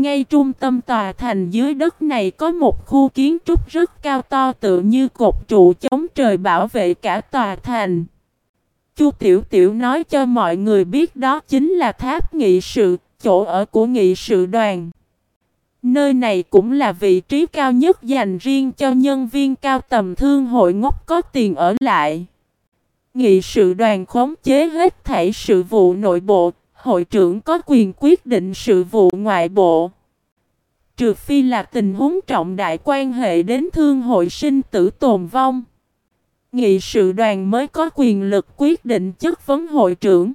Ngay trung tâm tòa thành dưới đất này có một khu kiến trúc rất cao to tự như cột trụ chống trời bảo vệ cả tòa thành. Chu Tiểu Tiểu nói cho mọi người biết đó chính là tháp nghị sự, chỗ ở của nghị sự đoàn. Nơi này cũng là vị trí cao nhất dành riêng cho nhân viên cao tầm thương hội ngốc có tiền ở lại. Nghị sự đoàn khống chế hết thảy sự vụ nội bộ, hội trưởng có quyền quyết định sự vụ ngoại bộ. Trừ phi là tình huống trọng đại quan hệ đến thương hội sinh tử tồn vong. Nghị sự đoàn mới có quyền lực quyết định chất vấn hội trưởng.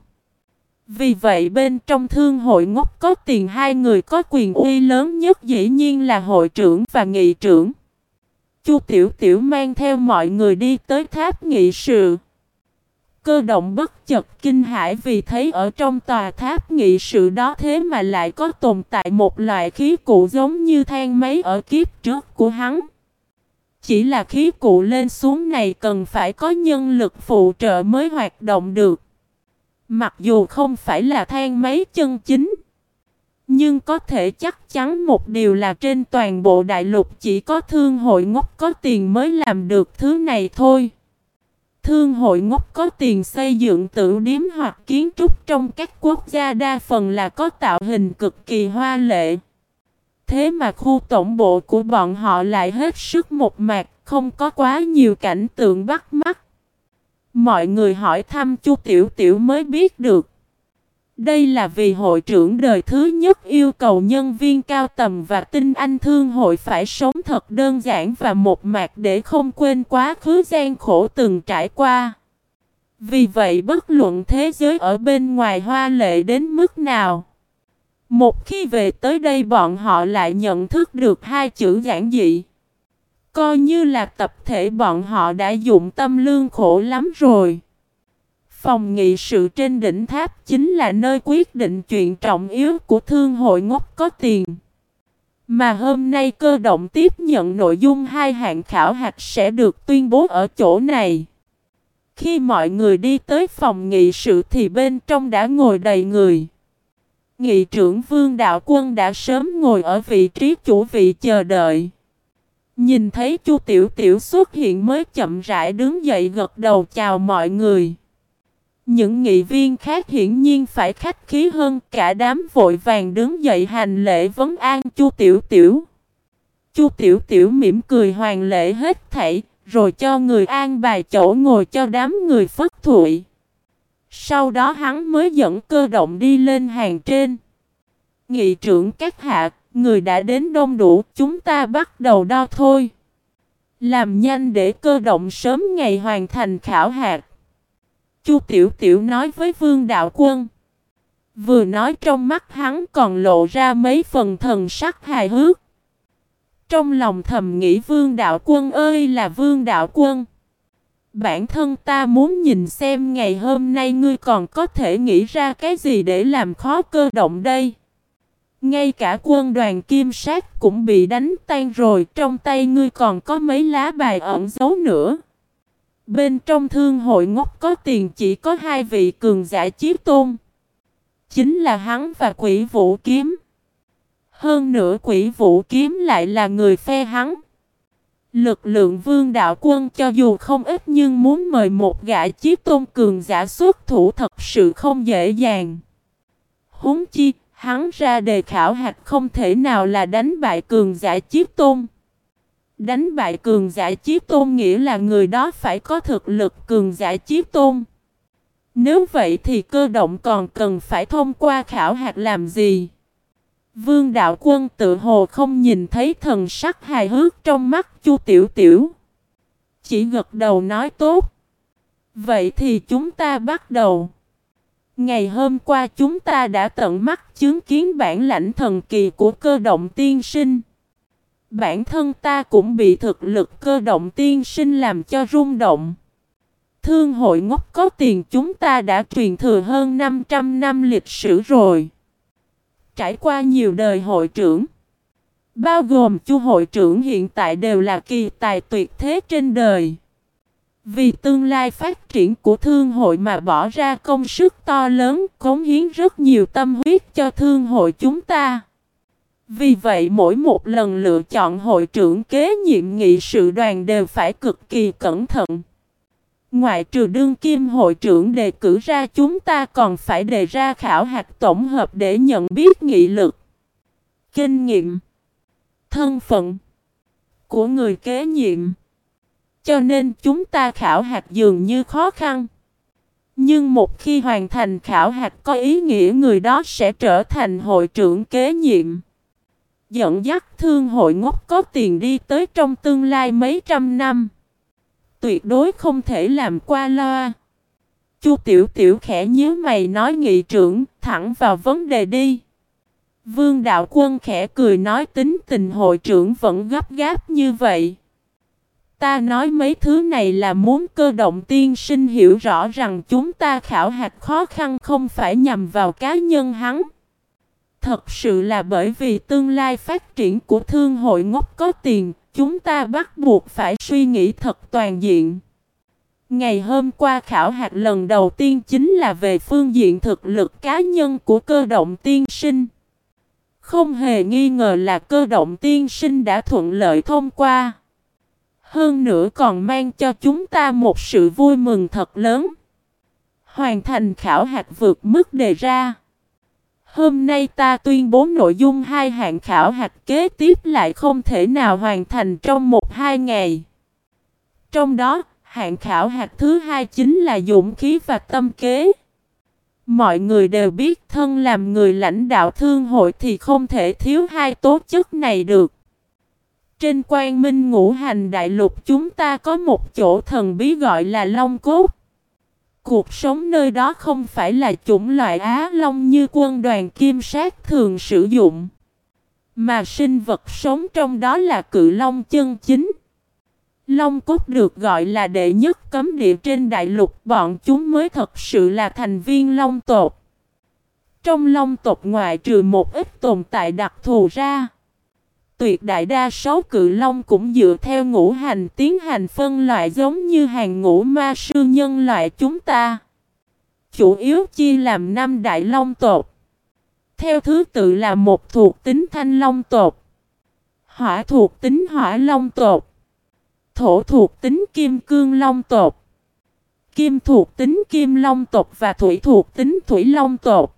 Vì vậy bên trong thương hội ngốc có tiền hai người có quyền uy lớn nhất dĩ nhiên là hội trưởng và nghị trưởng. Chu Tiểu Tiểu mang theo mọi người đi tới tháp nghị sự. Cơ động bất chợt kinh hãi vì thấy ở trong tòa tháp nghị sự đó thế mà lại có tồn tại một loại khí cụ giống như thang máy ở kiếp trước của hắn. Chỉ là khí cụ lên xuống này cần phải có nhân lực phụ trợ mới hoạt động được. Mặc dù không phải là thang máy chân chính. Nhưng có thể chắc chắn một điều là trên toàn bộ đại lục chỉ có thương hội ngốc có tiền mới làm được thứ này thôi. Thương hội ngốc có tiền xây dựng tự điếm hoặc kiến trúc trong các quốc gia đa phần là có tạo hình cực kỳ hoa lệ. Thế mà khu tổng bộ của bọn họ lại hết sức một mạc, không có quá nhiều cảnh tượng bắt mắt. Mọi người hỏi thăm Chu Tiểu Tiểu mới biết được. Đây là vì hội trưởng đời thứ nhất yêu cầu nhân viên cao tầm và tinh anh thương hội phải sống thật đơn giản và một mạc để không quên quá khứ gian khổ từng trải qua. Vì vậy bất luận thế giới ở bên ngoài hoa lệ đến mức nào. Một khi về tới đây bọn họ lại nhận thức được hai chữ giản dị. Coi như là tập thể bọn họ đã dụng tâm lương khổ lắm rồi. Phòng nghị sự trên đỉnh tháp chính là nơi quyết định chuyện trọng yếu của thương hội ngốc có tiền. Mà hôm nay cơ động tiếp nhận nội dung hai hạng khảo hạch sẽ được tuyên bố ở chỗ này. Khi mọi người đi tới phòng nghị sự thì bên trong đã ngồi đầy người. Nghị trưởng Vương Đạo Quân đã sớm ngồi ở vị trí chủ vị chờ đợi. Nhìn thấy Chu Tiểu Tiểu xuất hiện mới chậm rãi đứng dậy gật đầu chào mọi người. Những nghị viên khác hiển nhiên phải khách khí hơn cả đám vội vàng đứng dậy hành lễ vấn an Chu Tiểu Tiểu. Chu Tiểu Tiểu mỉm cười hoàng lễ hết thảy, rồi cho người an bài chỗ ngồi cho đám người phất thụy. Sau đó hắn mới dẫn cơ động đi lên hàng trên. Nghị trưởng các hạ, người đã đến đông đủ, chúng ta bắt đầu đo thôi. Làm nhanh để cơ động sớm ngày hoàn thành khảo hạt. Chu Tiểu Tiểu nói với Vương Đạo Quân. Vừa nói trong mắt hắn còn lộ ra mấy phần thần sắc hài hước. Trong lòng thầm nghĩ Vương Đạo Quân ơi là Vương Đạo Quân. Bản thân ta muốn nhìn xem ngày hôm nay ngươi còn có thể nghĩ ra cái gì để làm khó cơ động đây. Ngay cả quân đoàn kim sát cũng bị đánh tan rồi, trong tay ngươi còn có mấy lá bài ẩn giấu nữa. Bên trong thương hội ngốc có tiền chỉ có hai vị cường giả chiếc tôn. Chính là hắn và quỷ vũ kiếm. Hơn nữa quỷ vũ kiếm lại là người phe hắn. Lực lượng vương đạo quân cho dù không ít nhưng muốn mời một gã chiếc tôn cường giả xuất thủ thật sự không dễ dàng. Huống chi, hắn ra đề khảo hạch không thể nào là đánh bại cường giả chiếc tôn. Đánh bại cường giả chiếc tôn nghĩa là người đó phải có thực lực cường giả chiếc tôn. Nếu vậy thì cơ động còn cần phải thông qua khảo hạt làm gì? Vương đạo quân tự hồ không nhìn thấy thần sắc hài hước trong mắt chu tiểu tiểu. Chỉ gật đầu nói tốt. Vậy thì chúng ta bắt đầu. Ngày hôm qua chúng ta đã tận mắt chứng kiến bản lãnh thần kỳ của cơ động tiên sinh. Bản thân ta cũng bị thực lực cơ động tiên sinh làm cho rung động. Thương hội ngốc có tiền chúng ta đã truyền thừa hơn 500 năm lịch sử rồi. Trải qua nhiều đời hội trưởng. Bao gồm chu hội trưởng hiện tại đều là kỳ tài tuyệt thế trên đời. Vì tương lai phát triển của thương hội mà bỏ ra công sức to lớn, cống hiến rất nhiều tâm huyết cho thương hội chúng ta. Vì vậy mỗi một lần lựa chọn hội trưởng kế nhiệm nghị sự đoàn đều phải cực kỳ cẩn thận. Ngoại trừ đương kim hội trưởng đề cử ra chúng ta còn phải đề ra khảo hạch tổng hợp để nhận biết nghị lực, kinh nghiệm, thân phận của người kế nhiệm. Cho nên chúng ta khảo hạch dường như khó khăn. Nhưng một khi hoàn thành khảo hạch có ý nghĩa người đó sẽ trở thành hội trưởng kế nhiệm. Dẫn dắt thương hội ngốc có tiền đi tới trong tương lai mấy trăm năm. Tuyệt đối không thể làm qua loa. Chu Tiểu Tiểu khẽ nhớ mày nói nghị trưởng, thẳng vào vấn đề đi. Vương Đạo Quân khẽ cười nói tính tình hội trưởng vẫn gấp gáp như vậy. Ta nói mấy thứ này là muốn cơ động tiên sinh hiểu rõ rằng chúng ta khảo hạch khó khăn không phải nhằm vào cá nhân hắn. Thật sự là bởi vì tương lai phát triển của thương hội ngốc có tiền, chúng ta bắt buộc phải suy nghĩ thật toàn diện. Ngày hôm qua khảo hạt lần đầu tiên chính là về phương diện thực lực cá nhân của cơ động tiên sinh. Không hề nghi ngờ là cơ động tiên sinh đã thuận lợi thông qua. Hơn nữa còn mang cho chúng ta một sự vui mừng thật lớn. Hoàn thành khảo hạt vượt mức đề ra. Hôm nay ta tuyên bố nội dung hai hạng khảo hạch kế tiếp lại không thể nào hoàn thành trong một hai ngày. Trong đó, hạng khảo hạch thứ hai chính là dũng khí và tâm kế. Mọi người đều biết thân làm người lãnh đạo thương hội thì không thể thiếu hai tố chất này được. Trên quan minh ngũ hành đại lục chúng ta có một chỗ thần bí gọi là Long Cốt. Cuộc sống nơi đó không phải là chủng loại Á Long như quân đoàn kim sát thường sử dụng. Mà sinh vật sống trong đó là cự long chân chính. Long cốt được gọi là đệ nhất cấm địa trên đại lục, bọn chúng mới thật sự là thành viên long tộc. Trong long tộc ngoại trừ một ít tồn tại đặc thù ra. Tuyệt đại đa số cự long cũng dựa theo ngũ hành tiến hành phân loại giống như hàng ngũ ma sư nhân loại chúng ta. Chủ yếu chia làm năm đại long tộc. Theo thứ tự là một thuộc tính thanh long tộc. Hỏa thuộc tính hỏa long tộc. Thổ thuộc tính kim cương long tộc. Kim thuộc tính kim long tộc và thủy thuộc tính thủy long tộc.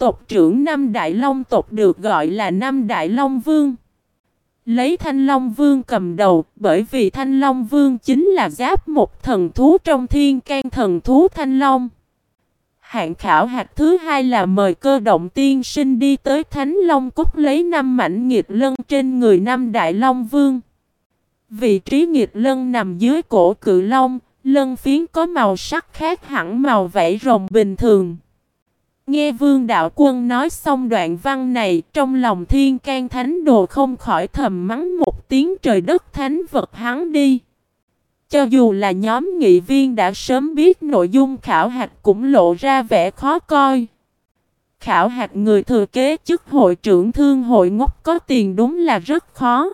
Tộc trưởng năm đại long tộc được gọi là năm đại long vương. Lấy thanh long vương cầm đầu bởi vì thanh long vương chính là giáp một thần thú trong thiên can thần thú thanh long. Hạng khảo hạt thứ hai là mời cơ động tiên sinh đi tới Thánh Long Cúc lấy năm mảnh nghiệt lân trên người năm Đại Long Vương. Vị trí nghiệt lân nằm dưới cổ cự long, lân phiến có màu sắc khác hẳn màu vảy rồng bình thường. Nghe vương đạo quân nói xong đoạn văn này, trong lòng thiên can thánh đồ không khỏi thầm mắng một tiếng trời đất thánh vật hắn đi. Cho dù là nhóm nghị viên đã sớm biết nội dung khảo hạch cũng lộ ra vẻ khó coi. Khảo hạch người thừa kế chức hội trưởng thương hội ngốc có tiền đúng là rất khó.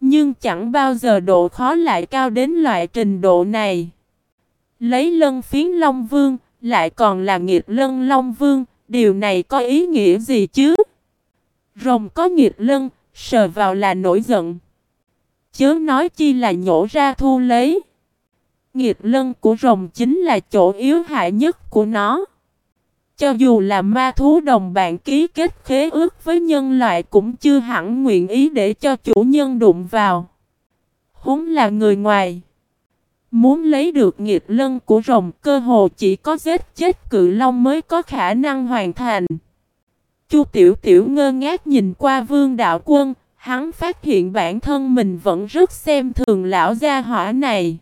Nhưng chẳng bao giờ độ khó lại cao đến loại trình độ này. Lấy lân phiến Long Vương, lại còn là nghiệt lân Long Vương, điều này có ý nghĩa gì chứ? Rồng có nghiệt lân, sờ vào là nổi giận. Chớ nói chi là nhổ ra thu lấy. Nghiệt lân của rồng chính là chỗ yếu hại nhất của nó. Cho dù là ma thú đồng bạn ký kết khế ước với nhân loại cũng chưa hẳn nguyện ý để cho chủ nhân đụng vào. Húng là người ngoài. Muốn lấy được nghiệt lân của rồng cơ hồ chỉ có giết chết cự long mới có khả năng hoàn thành. Chu Tiểu Tiểu ngơ ngác nhìn qua vương đạo quân, hắn phát hiện bản thân mình vẫn rất xem thường lão gia hỏa này.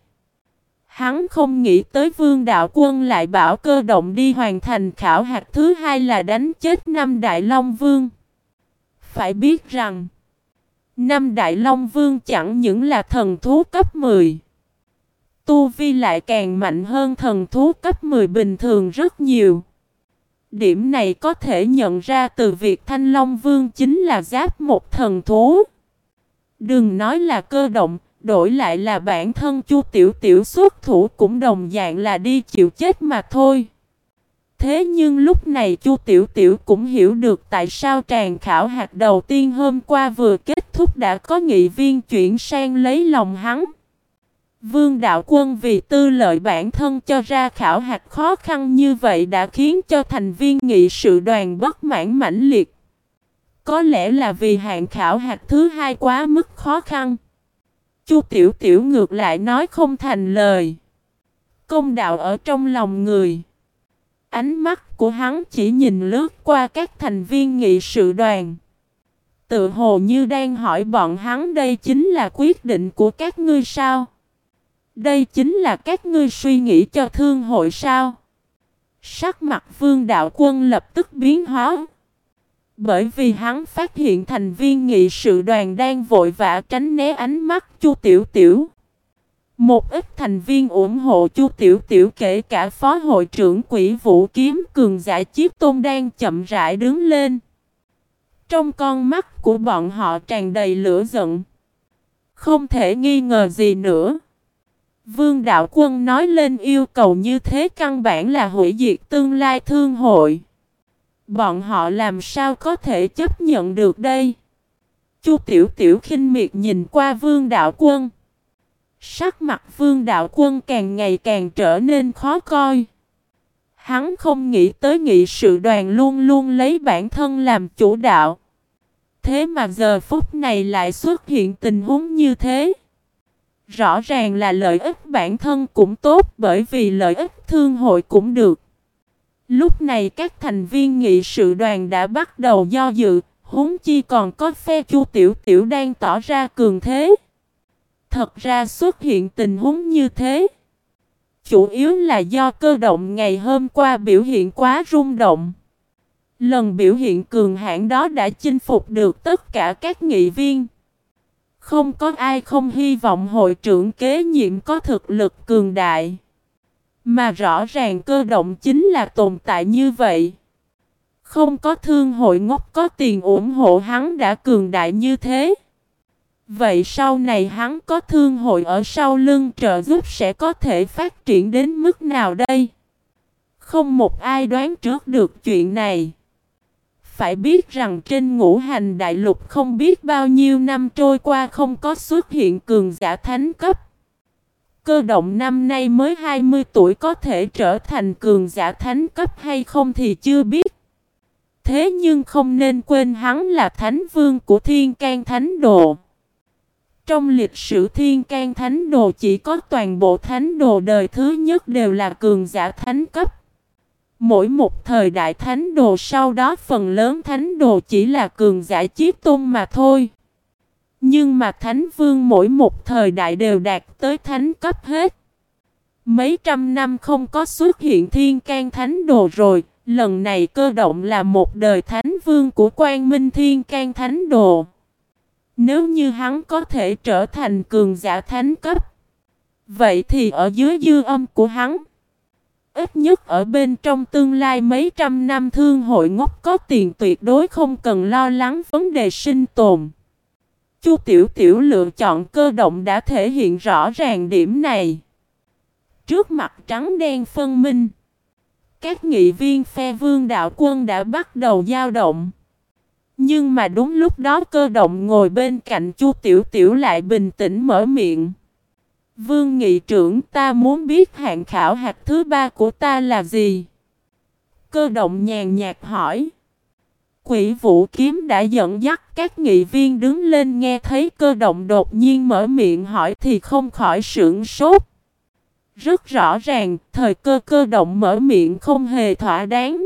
Hắn không nghĩ tới vương đạo quân lại bảo cơ động đi hoàn thành khảo hạt thứ hai là đánh chết năm đại long vương. Phải biết rằng, năm đại long vương chẳng những là thần thú cấp 10. Tu Vi lại càng mạnh hơn thần thú cấp 10 bình thường rất nhiều. Điểm này có thể nhận ra từ việc Thanh Long Vương chính là giáp một thần thú. Đừng nói là cơ động, đổi lại là bản thân Chu Tiểu Tiểu xuất thủ cũng đồng dạng là đi chịu chết mà thôi. Thế nhưng lúc này Chu Tiểu Tiểu cũng hiểu được tại sao tràng khảo hạt đầu tiên hôm qua vừa kết thúc đã có nghị viên chuyển sang lấy lòng hắn. Vương Đạo Quân vì tư lợi bản thân cho ra khảo hạt khó khăn như vậy đã khiến cho thành viên nghị sự đoàn bất mãn mãnh liệt. Có lẽ là vì hạng khảo hạt thứ hai quá mức khó khăn. Chu Tiểu Tiểu ngược lại nói không thành lời. Công đạo ở trong lòng người. Ánh mắt của hắn chỉ nhìn lướt qua các thành viên nghị sự đoàn. Tự hồ như đang hỏi bọn hắn đây chính là quyết định của các ngươi sao? Đây chính là các ngươi suy nghĩ cho thương hội sao? Sắc mặt vương đạo quân lập tức biến hóa. Bởi vì hắn phát hiện thành viên nghị sự đoàn đang vội vã tránh né ánh mắt Chu Tiểu Tiểu. Một ít thành viên ủng hộ Chu Tiểu Tiểu kể cả phó hội trưởng quỷ vũ kiếm cường giả chiếc tôn đang chậm rãi đứng lên. Trong con mắt của bọn họ tràn đầy lửa giận. Không thể nghi ngờ gì nữa. Vương Đạo Quân nói lên yêu cầu như thế căn bản là hủy diệt tương lai thương hội. Bọn họ làm sao có thể chấp nhận được đây? Chu Tiểu Tiểu khinh miệt nhìn qua Vương Đạo Quân. Sắc mặt Vương Đạo Quân càng ngày càng trở nên khó coi. Hắn không nghĩ tới nghị sự đoàn luôn luôn lấy bản thân làm chủ đạo. Thế mà giờ phút này lại xuất hiện tình huống như thế. Rõ ràng là lợi ích bản thân cũng tốt bởi vì lợi ích thương hội cũng được. Lúc này các thành viên nghị sự đoàn đã bắt đầu do dự, huống chi còn có phe chu tiểu tiểu đang tỏ ra cường thế. Thật ra xuất hiện tình huống như thế. Chủ yếu là do cơ động ngày hôm qua biểu hiện quá rung động. Lần biểu hiện cường hãn đó đã chinh phục được tất cả các nghị viên. Không có ai không hy vọng hội trưởng kế nhiệm có thực lực cường đại. Mà rõ ràng cơ động chính là tồn tại như vậy. Không có thương hội ngốc có tiền ủng hộ hắn đã cường đại như thế. Vậy sau này hắn có thương hội ở sau lưng trợ giúp sẽ có thể phát triển đến mức nào đây? Không một ai đoán trước được chuyện này. Phải biết rằng trên ngũ hành đại lục không biết bao nhiêu năm trôi qua không có xuất hiện cường giả thánh cấp. Cơ động năm nay mới 20 tuổi có thể trở thành cường giả thánh cấp hay không thì chưa biết. Thế nhưng không nên quên hắn là thánh vương của thiên can thánh đồ. Trong lịch sử thiên can thánh đồ chỉ có toàn bộ thánh đồ đời thứ nhất đều là cường giả thánh cấp. Mỗi một thời đại thánh đồ sau đó phần lớn thánh đồ chỉ là cường giả chiếc tôn mà thôi. Nhưng mà thánh vương mỗi một thời đại đều đạt tới thánh cấp hết. Mấy trăm năm không có xuất hiện thiên can thánh đồ rồi, lần này cơ động là một đời thánh vương của quan minh thiên can thánh đồ. Nếu như hắn có thể trở thành cường giả thánh cấp, vậy thì ở dưới dư âm của hắn, ít nhất ở bên trong tương lai mấy trăm năm thương hội ngốc có tiền tuyệt đối không cần lo lắng vấn đề sinh tồn. Chu Tiểu Tiểu lựa chọn cơ động đã thể hiện rõ ràng điểm này. Trước mặt trắng đen phân minh, các nghị viên phe vương đạo quân đã bắt đầu dao động. Nhưng mà đúng lúc đó cơ động ngồi bên cạnh Chu Tiểu Tiểu lại bình tĩnh mở miệng. Vương nghị trưởng ta muốn biết hạng khảo hạt thứ ba của ta là gì? Cơ động nhàn nhạt hỏi. Quỷ vũ kiếm đã dẫn dắt các nghị viên đứng lên nghe thấy cơ động đột nhiên mở miệng hỏi thì không khỏi sưởng sốt. Rất rõ ràng, thời cơ cơ động mở miệng không hề thỏa đáng.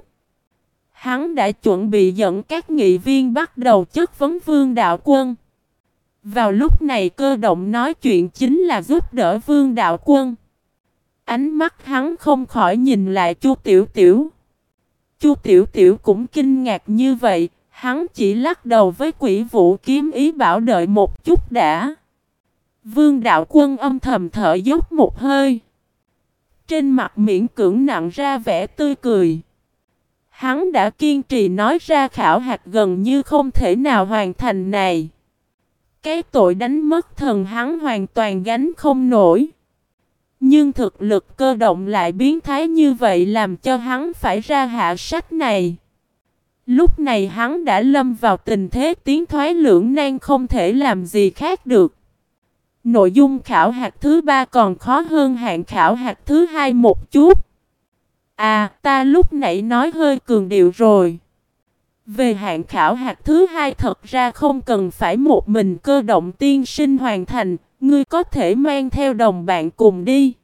Hắn đã chuẩn bị dẫn các nghị viên bắt đầu chất vấn vương đạo quân. Vào lúc này cơ động nói chuyện chính là giúp đỡ vương đạo quân. Ánh mắt hắn không khỏi nhìn lại chu tiểu tiểu. Chu tiểu tiểu cũng kinh ngạc như vậy, hắn chỉ lắc đầu với quỷ vũ kiếm ý bảo đợi một chút đã. Vương đạo quân âm thầm thở dốc một hơi. Trên mặt miễn cưỡng nặng ra vẻ tươi cười. Hắn đã kiên trì nói ra khảo hạt gần như không thể nào hoàn thành này. Cái tội đánh mất thần hắn hoàn toàn gánh không nổi. Nhưng thực lực cơ động lại biến thái như vậy làm cho hắn phải ra hạ sách này. Lúc này hắn đã lâm vào tình thế tiến thoái lưỡng nan không thể làm gì khác được. Nội dung khảo hạt thứ ba còn khó hơn hạng khảo hạt thứ hai một chút. À, ta lúc nãy nói hơi cường điệu rồi. Về hạng khảo hạt thứ hai thật ra không cần phải một mình cơ động tiên sinh hoàn thành, ngươi có thể mang theo đồng bạn cùng đi.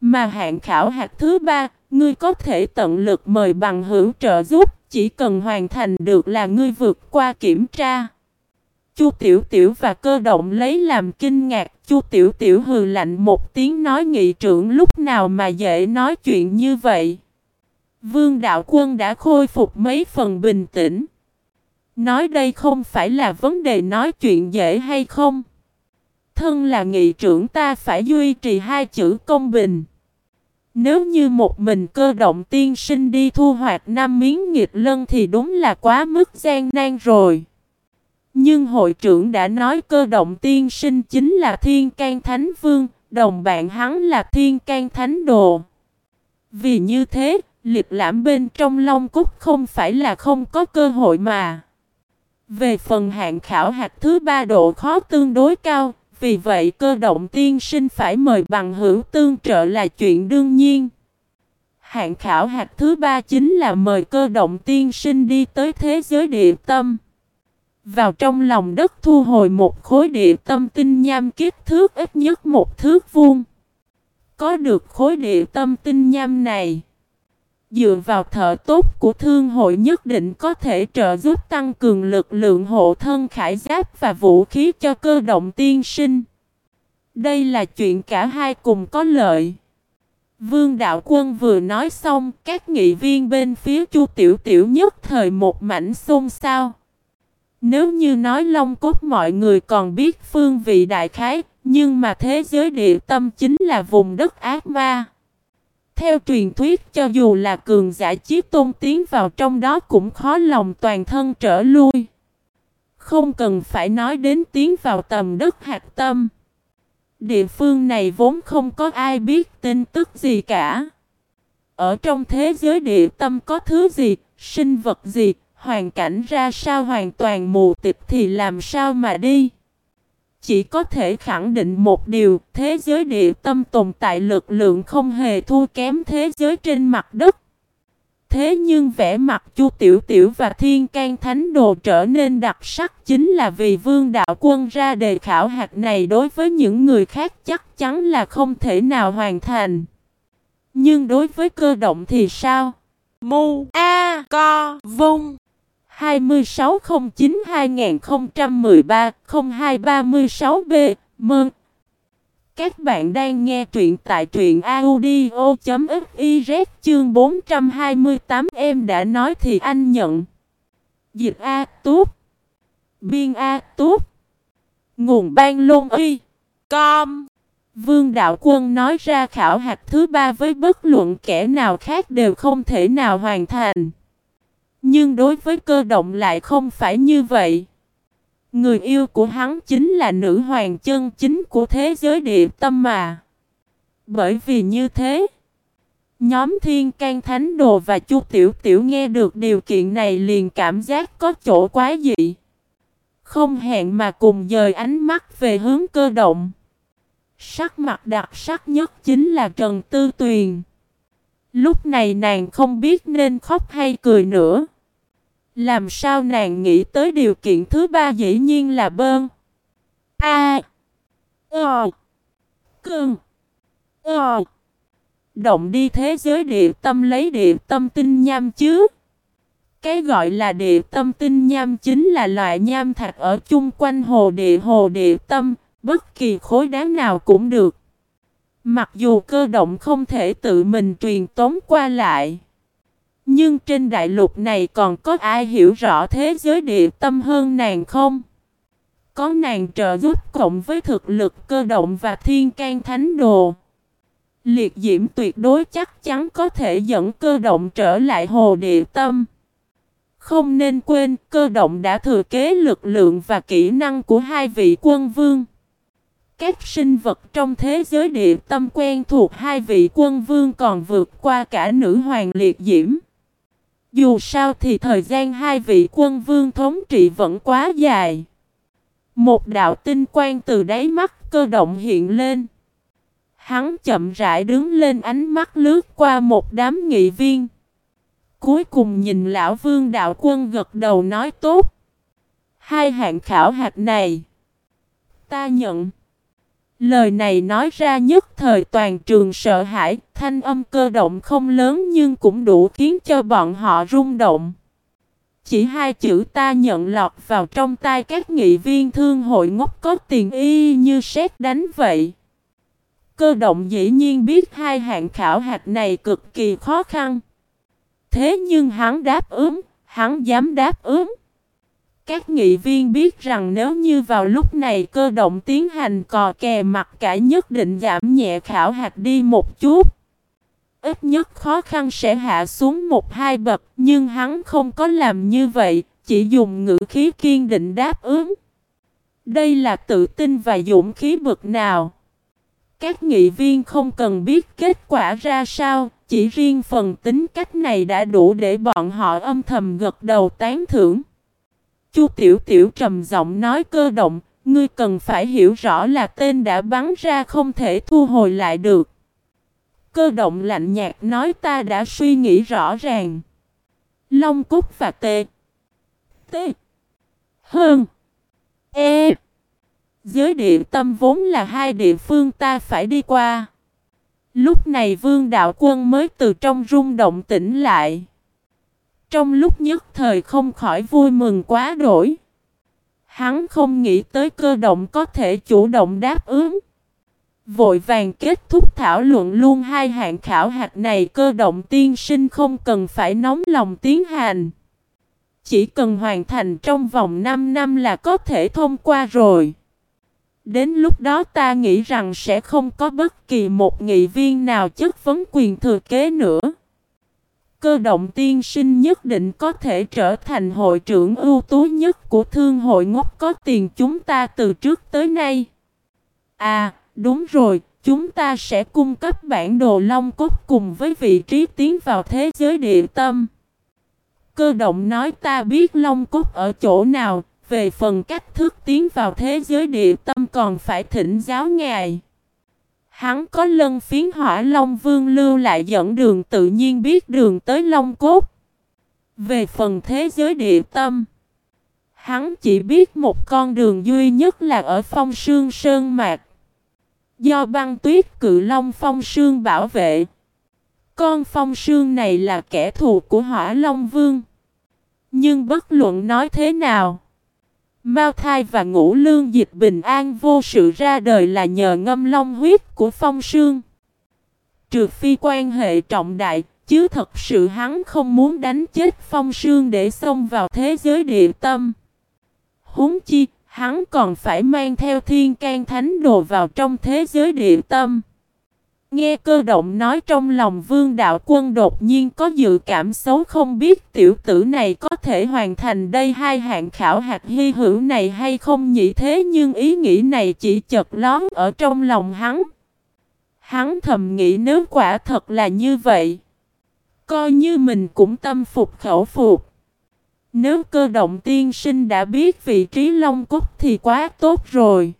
Mà hạng khảo hạt thứ ba, ngươi có thể tận lực mời bằng hữu trợ giúp, chỉ cần hoàn thành được là ngươi vượt qua kiểm tra. Chu Tiểu Tiểu và cơ động lấy làm kinh ngạc, Chu Tiểu Tiểu hừ lạnh một tiếng nói nghị trưởng lúc nào mà dễ nói chuyện như vậy. Vương Đạo Quân đã khôi phục mấy phần bình tĩnh. Nói đây không phải là vấn đề nói chuyện dễ hay không. Thân là nghị trưởng ta phải duy trì hai chữ công bình. Nếu như một mình cơ động tiên sinh đi thu hoạch năm miếng nghịch lân thì đúng là quá mức gian nan rồi. Nhưng hội trưởng đã nói cơ động tiên sinh chính là thiên can thánh vương, đồng bạn hắn là thiên can thánh đồ. Vì như thế, liệt lãm bên trong Long Cúc không phải là không có cơ hội mà. Về phần hạng khảo hạt thứ ba độ khó tương đối cao, vì vậy cơ động tiên sinh phải mời bằng hữu tương trợ là chuyện đương nhiên. Hạng khảo hạt thứ ba chính là mời cơ động tiên sinh đi tới thế giới địa tâm. Vào trong lòng đất thu hồi một khối địa tâm tinh nham kích thước ít nhất một thước vuông. Có được khối địa tâm tinh nham này. Dựa vào thợ tốt của thương hội nhất định có thể trợ giúp tăng cường lực lượng hộ thân khải giáp và vũ khí cho cơ động tiên sinh. Đây là chuyện cả hai cùng có lợi. Vương Đạo Quân vừa nói xong, các nghị viên bên phía Chu Tiểu Tiểu nhất thời một mảnh xôn xao. Nếu như nói Long Cốt mọi người còn biết phương vị đại khái, nhưng mà thế giới địa tâm chính là vùng đất ác ma. Theo truyền thuyết cho dù là cường giả chiếc tôn tiến vào trong đó cũng khó lòng toàn thân trở lui. Không cần phải nói đến tiến vào tầm đất hạt tâm. Địa phương này vốn không có ai biết tin tức gì cả. Ở trong thế giới địa tâm có thứ gì, sinh vật gì, hoàn cảnh ra sao hoàn toàn mù tịch thì làm sao mà đi. Chỉ có thể khẳng định một điều, thế giới địa tâm tồn tại lực lượng không hề thua kém thế giới trên mặt đất. Thế nhưng vẻ mặt Chu Tiểu Tiểu và Thiên can Thánh Đồ trở nên đặc sắc chính là vì Vương Đạo Quân ra đề khảo hạt này đối với những người khác chắc chắn là không thể nào hoàn thành. Nhưng đối với cơ động thì sao? Mu A Co Vung 2609-2013-0236B Mừng! Các bạn đang nghe truyện tại truyện audio.fiz chương 428 em đã nói thì anh nhận. Dịch A Túp Biên A Túp Nguồn ban lôn y. Com. Vương Đạo Quân nói ra khảo hạt thứ ba với bất luận kẻ nào khác đều không thể nào hoàn thành. Nhưng đối với cơ động lại không phải như vậy. Người yêu của hắn chính là nữ hoàng chân chính của thế giới địa tâm mà. Bởi vì như thế, nhóm thiên can thánh đồ và chu tiểu tiểu nghe được điều kiện này liền cảm giác có chỗ quá dị. Không hẹn mà cùng dời ánh mắt về hướng cơ động. Sắc mặt đặc sắc nhất chính là Trần Tư Tuyền. Lúc này nàng không biết nên khóc hay cười nữa. Làm sao nàng nghĩ tới điều kiện thứ ba dĩ nhiên là bơn. A. Ờ. Cưng. Ờ. Động đi thế giới địa tâm lấy địa tâm tinh nham chứ. Cái gọi là địa tâm tinh nham chính là loại nham thạch ở chung quanh hồ địa hồ địa tâm, bất kỳ khối đá nào cũng được. Mặc dù cơ động không thể tự mình truyền tống qua lại. Nhưng trên đại lục này còn có ai hiểu rõ thế giới địa tâm hơn nàng không? Có nàng trợ giúp cộng với thực lực cơ động và thiên can thánh đồ. Liệt diễm tuyệt đối chắc chắn có thể dẫn cơ động trở lại hồ địa tâm. Không nên quên, cơ động đã thừa kế lực lượng và kỹ năng của hai vị quân vương. Các sinh vật trong thế giới địa tâm quen thuộc hai vị quân vương còn vượt qua cả nữ hoàng liệt diễm. Dù sao thì thời gian hai vị quân vương thống trị vẫn quá dài. Một đạo tinh quang từ đáy mắt cơ động hiện lên. Hắn chậm rãi đứng lên ánh mắt lướt qua một đám nghị viên. Cuối cùng nhìn lão vương đạo quân gật đầu nói tốt. Hai hạng khảo hạt này. Ta nhận. Lời này nói ra nhất thời toàn trường sợ hãi, thanh âm cơ động không lớn nhưng cũng đủ khiến cho bọn họ rung động. Chỉ hai chữ ta nhận lọt vào trong tay các nghị viên thương hội ngốc có tiền y như sét đánh vậy. Cơ động dĩ nhiên biết hai hạng khảo hạt này cực kỳ khó khăn. Thế nhưng hắn đáp ứng, hắn dám đáp ứng. Các nghị viên biết rằng nếu như vào lúc này cơ động tiến hành cò kè mặt cả nhất định giảm nhẹ khảo hạt đi một chút. Ít nhất khó khăn sẽ hạ xuống một hai bậc nhưng hắn không có làm như vậy, chỉ dùng ngữ khí kiên định đáp ứng. Đây là tự tin và dũng khí bực nào. Các nghị viên không cần biết kết quả ra sao, chỉ riêng phần tính cách này đã đủ để bọn họ âm thầm gật đầu tán thưởng. Chu Tiểu Tiểu trầm giọng nói cơ động, ngươi cần phải hiểu rõ là tên đã bắn ra không thể thu hồi lại được. Cơ động lạnh nhạt nói ta đã suy nghĩ rõ ràng. Long cúc và tê. Tê. Hơn. E. Giới địa tâm vốn là hai địa phương ta phải đi qua. Lúc này vương đạo quân mới từ trong rung động tỉnh lại. Trong lúc nhất thời không khỏi vui mừng quá đổi. Hắn không nghĩ tới cơ động có thể chủ động đáp ứng. Vội vàng kết thúc thảo luận luôn hai hạng khảo hạt này, cơ động tiên sinh không cần phải nóng lòng tiến hành. Chỉ cần hoàn thành trong vòng 5 năm là có thể thông qua rồi. Đến lúc đó ta nghĩ rằng sẽ không có bất kỳ một nghị viên nào chất vấn quyền thừa kế nữa. Cơ động tiên sinh nhất định có thể trở thành hội trưởng ưu tú nhất của thương hội ngốc có tiền chúng ta từ trước tới nay. À, đúng rồi, chúng ta sẽ cung cấp bản đồ long cốt cùng với vị trí tiến vào thế giới địa tâm. Cơ động nói ta biết long cốt ở chỗ nào, về phần cách thức tiến vào thế giới địa tâm còn phải thỉnh giáo ngài. Hắn có lân phiến hỏa Long Vương lưu lại dẫn đường tự nhiên biết đường tới Long Cốt. Về phần thế giới địa tâm, hắn chỉ biết một con đường duy nhất là ở phong sương sơn mạc. Do băng tuyết cự long phong sương bảo vệ. Con phong sương này là kẻ thù của hỏa Long Vương. Nhưng bất luận nói thế nào Mao thai và ngũ lương dịch bình an vô sự ra đời là nhờ ngâm long huyết của phong sương. Trừ phi quan hệ trọng đại, chứ thật sự hắn không muốn đánh chết phong sương để xông vào thế giới địa tâm. Húng chi, hắn còn phải mang theo thiên can thánh đồ vào trong thế giới địa tâm. Nghe cơ động nói trong lòng vương đạo quân đột nhiên có dự cảm xấu không biết tiểu tử này có thể hoàn thành đây hai hạng khảo hạt hy hữu này hay không nhỉ thế nhưng ý nghĩ này chỉ chợt lón ở trong lòng hắn. Hắn thầm nghĩ nếu quả thật là như vậy. Coi như mình cũng tâm phục khẩu phục. Nếu cơ động tiên sinh đã biết vị trí Long Cúc thì quá tốt rồi.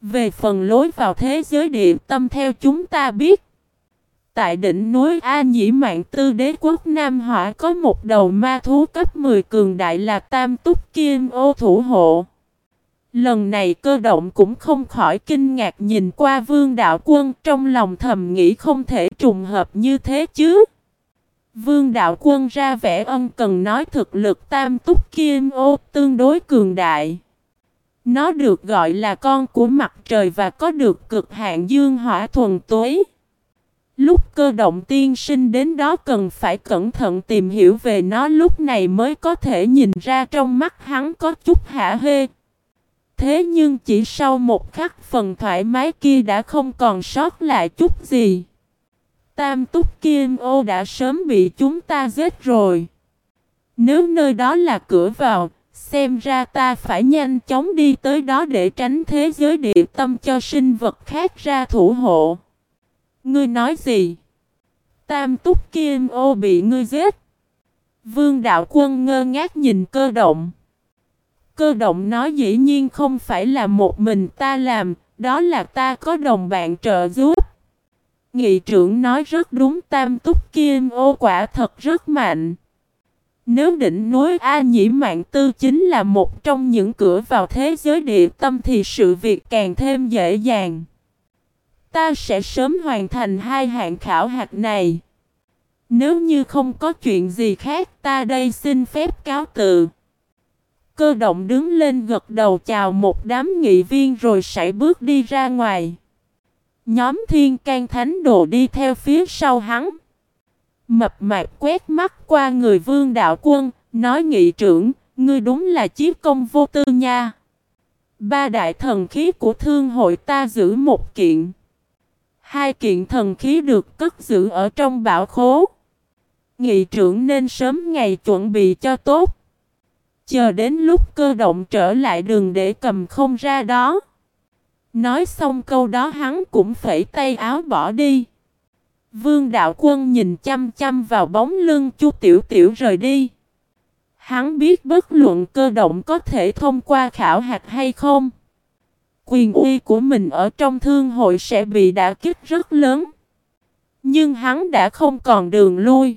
Về phần lối vào thế giới địa tâm theo chúng ta biết. Tại đỉnh núi A Nhĩ Mạng Tư Đế quốc Nam Hỏa có một đầu ma thú cấp 10 cường đại là Tam Túc Kim ô thủ hộ. Lần này cơ động cũng không khỏi kinh ngạc nhìn qua vương đạo quân, trong lòng thầm nghĩ không thể trùng hợp như thế chứ. Vương đạo quân ra vẻ ân cần nói thực lực tam túc kim ô tương đối cường đại. Nó được gọi là con của mặt trời và có được cực hạn dương hỏa thuần túy. Lúc cơ động tiên sinh đến đó cần phải cẩn thận tìm hiểu về nó lúc này mới có thể nhìn ra trong mắt hắn có chút hả hê. Thế nhưng chỉ sau một khắc phần thoải mái kia đã không còn sót lại chút gì. Tam túc kim ô đã sớm bị chúng ta giết rồi. Nếu nơi đó là cửa vào, Xem ra ta phải nhanh chóng đi tới đó để tránh thế giới địa tâm cho sinh vật khác ra thủ hộ. Ngươi nói gì? Tam túc kim ô bị ngươi giết. Vương đạo quân ngơ ngác nhìn cơ động. Cơ động nói dĩ nhiên không phải là một mình ta làm, đó là ta có đồng bạn trợ giúp. Nghị trưởng nói rất đúng tam túc kim ô quả thật rất mạnh. Nếu đỉnh núi A Nhĩ Mạng Tư chính là một trong những cửa vào thế giới địa tâm thì sự việc càng thêm dễ dàng. Ta sẽ sớm hoàn thành hai hạng khảo hạt này. Nếu như không có chuyện gì khác, ta đây xin phép cáo từ. Cơ động đứng lên gật đầu chào một đám nghị viên rồi sải bước đi ra ngoài. Nhóm thiên can thánh đồ đi theo phía sau hắn. Mập mạp quét mắt qua người vương đạo quân, nói nghị trưởng, ngươi đúng là chiếc công vô tư nha. Ba đại thần khí của thương hội ta giữ một kiện. Hai kiện thần khí được cất giữ ở trong bảo khố. Nghị trưởng nên sớm ngày chuẩn bị cho tốt. Chờ đến lúc cơ động trở lại đường để cầm không ra đó. Nói xong câu đó hắn cũng phẩy tay áo bỏ đi. Vương đạo quân nhìn chăm chăm vào bóng lưng chu tiểu tiểu rời đi. Hắn biết bất luận cơ động có thể thông qua khảo hạt hay không. Quyền uy của mình ở trong thương hội sẽ bị đả kích rất lớn. Nhưng hắn đã không còn đường lui.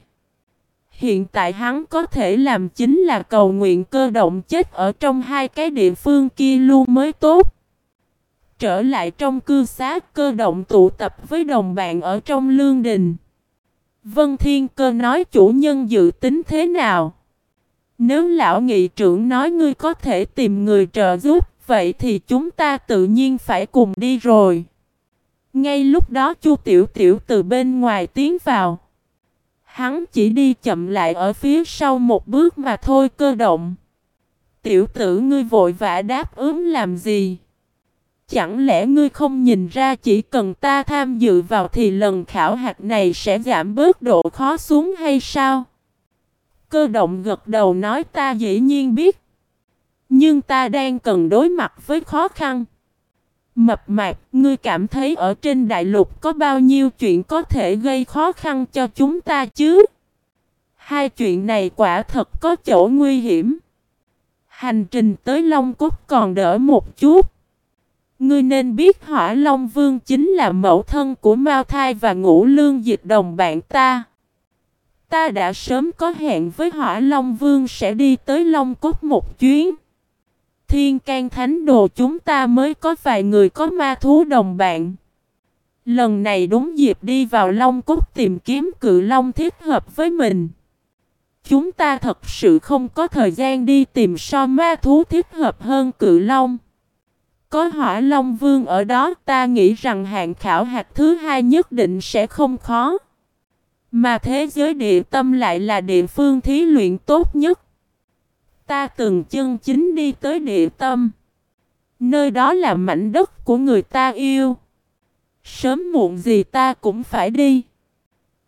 Hiện tại hắn có thể làm chính là cầu nguyện cơ động chết ở trong hai cái địa phương kia luôn mới tốt. Trở lại trong cư xá cơ động tụ tập với đồng bạn ở trong lương đình. Vân Thiên Cơ nói chủ nhân dự tính thế nào? Nếu lão nghị trưởng nói ngươi có thể tìm người trợ giúp, vậy thì chúng ta tự nhiên phải cùng đi rồi. Ngay lúc đó Chu Tiểu Tiểu từ bên ngoài tiến vào. Hắn chỉ đi chậm lại ở phía sau một bước mà thôi cơ động. Tiểu tử ngươi vội vã đáp ứng làm gì? Chẳng lẽ ngươi không nhìn ra chỉ cần ta tham dự vào thì lần khảo hạt này sẽ giảm bớt độ khó xuống hay sao? Cơ động gật đầu nói ta dĩ nhiên biết. Nhưng ta đang cần đối mặt với khó khăn. Mập mạp, ngươi cảm thấy ở trên đại lục có bao nhiêu chuyện có thể gây khó khăn cho chúng ta chứ? Hai chuyện này quả thật có chỗ nguy hiểm. Hành trình tới Long Cốt còn đỡ một chút. Ngươi nên biết Hỏa Long Vương chính là mẫu thân của Mao Thai và Ngũ Lương Dịch đồng bạn ta. Ta đã sớm có hẹn với Hỏa Long Vương sẽ đi tới Long Cốt một chuyến. Thiên can thánh đồ chúng ta mới có vài người có ma thú đồng bạn. Lần này đúng dịp đi vào Long Cốt tìm kiếm cự Long thiết hợp với mình. Chúng ta thật sự không có thời gian đi tìm so ma thú thiết hợp hơn cự Long. Có hỏa Long Vương ở đó ta nghĩ rằng hạng khảo hạt thứ hai nhất định sẽ không khó. Mà thế giới địa tâm lại là địa phương thí luyện tốt nhất. Ta từng chân chính đi tới địa tâm. Nơi đó là mảnh đất của người ta yêu. Sớm muộn gì ta cũng phải đi.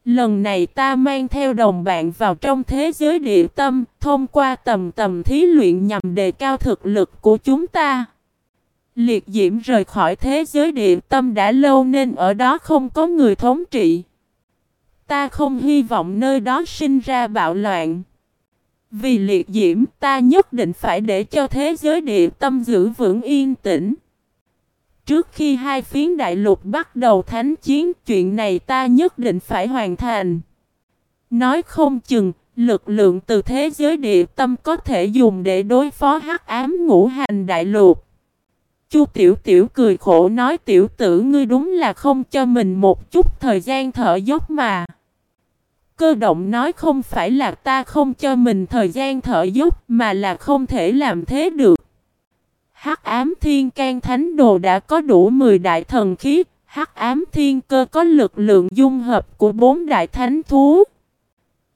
Lần này ta mang theo đồng bạn vào trong thế giới địa tâm, thông qua tầm tầm thí luyện nhằm đề cao thực lực của chúng ta. Liệt diễm rời khỏi thế giới địa tâm đã lâu nên ở đó không có người thống trị. Ta không hy vọng nơi đó sinh ra bạo loạn. Vì liệt diễm ta nhất định phải để cho thế giới địa tâm giữ vững yên tĩnh. Trước khi hai phiến đại lục bắt đầu thánh chiến chuyện này ta nhất định phải hoàn thành. Nói không chừng, lực lượng từ thế giới địa tâm có thể dùng để đối phó hắc ám ngũ hành đại lục. Chu Tiểu Tiểu cười khổ nói tiểu tử ngươi đúng là không cho mình một chút thời gian thở dốc mà. Cơ động nói không phải là ta không cho mình thời gian thở dốc mà là không thể làm thế được. Hắc ám thiên can thánh đồ đã có đủ 10 đại thần khí, hắc ám thiên cơ có lực lượng dung hợp của bốn đại thánh thú.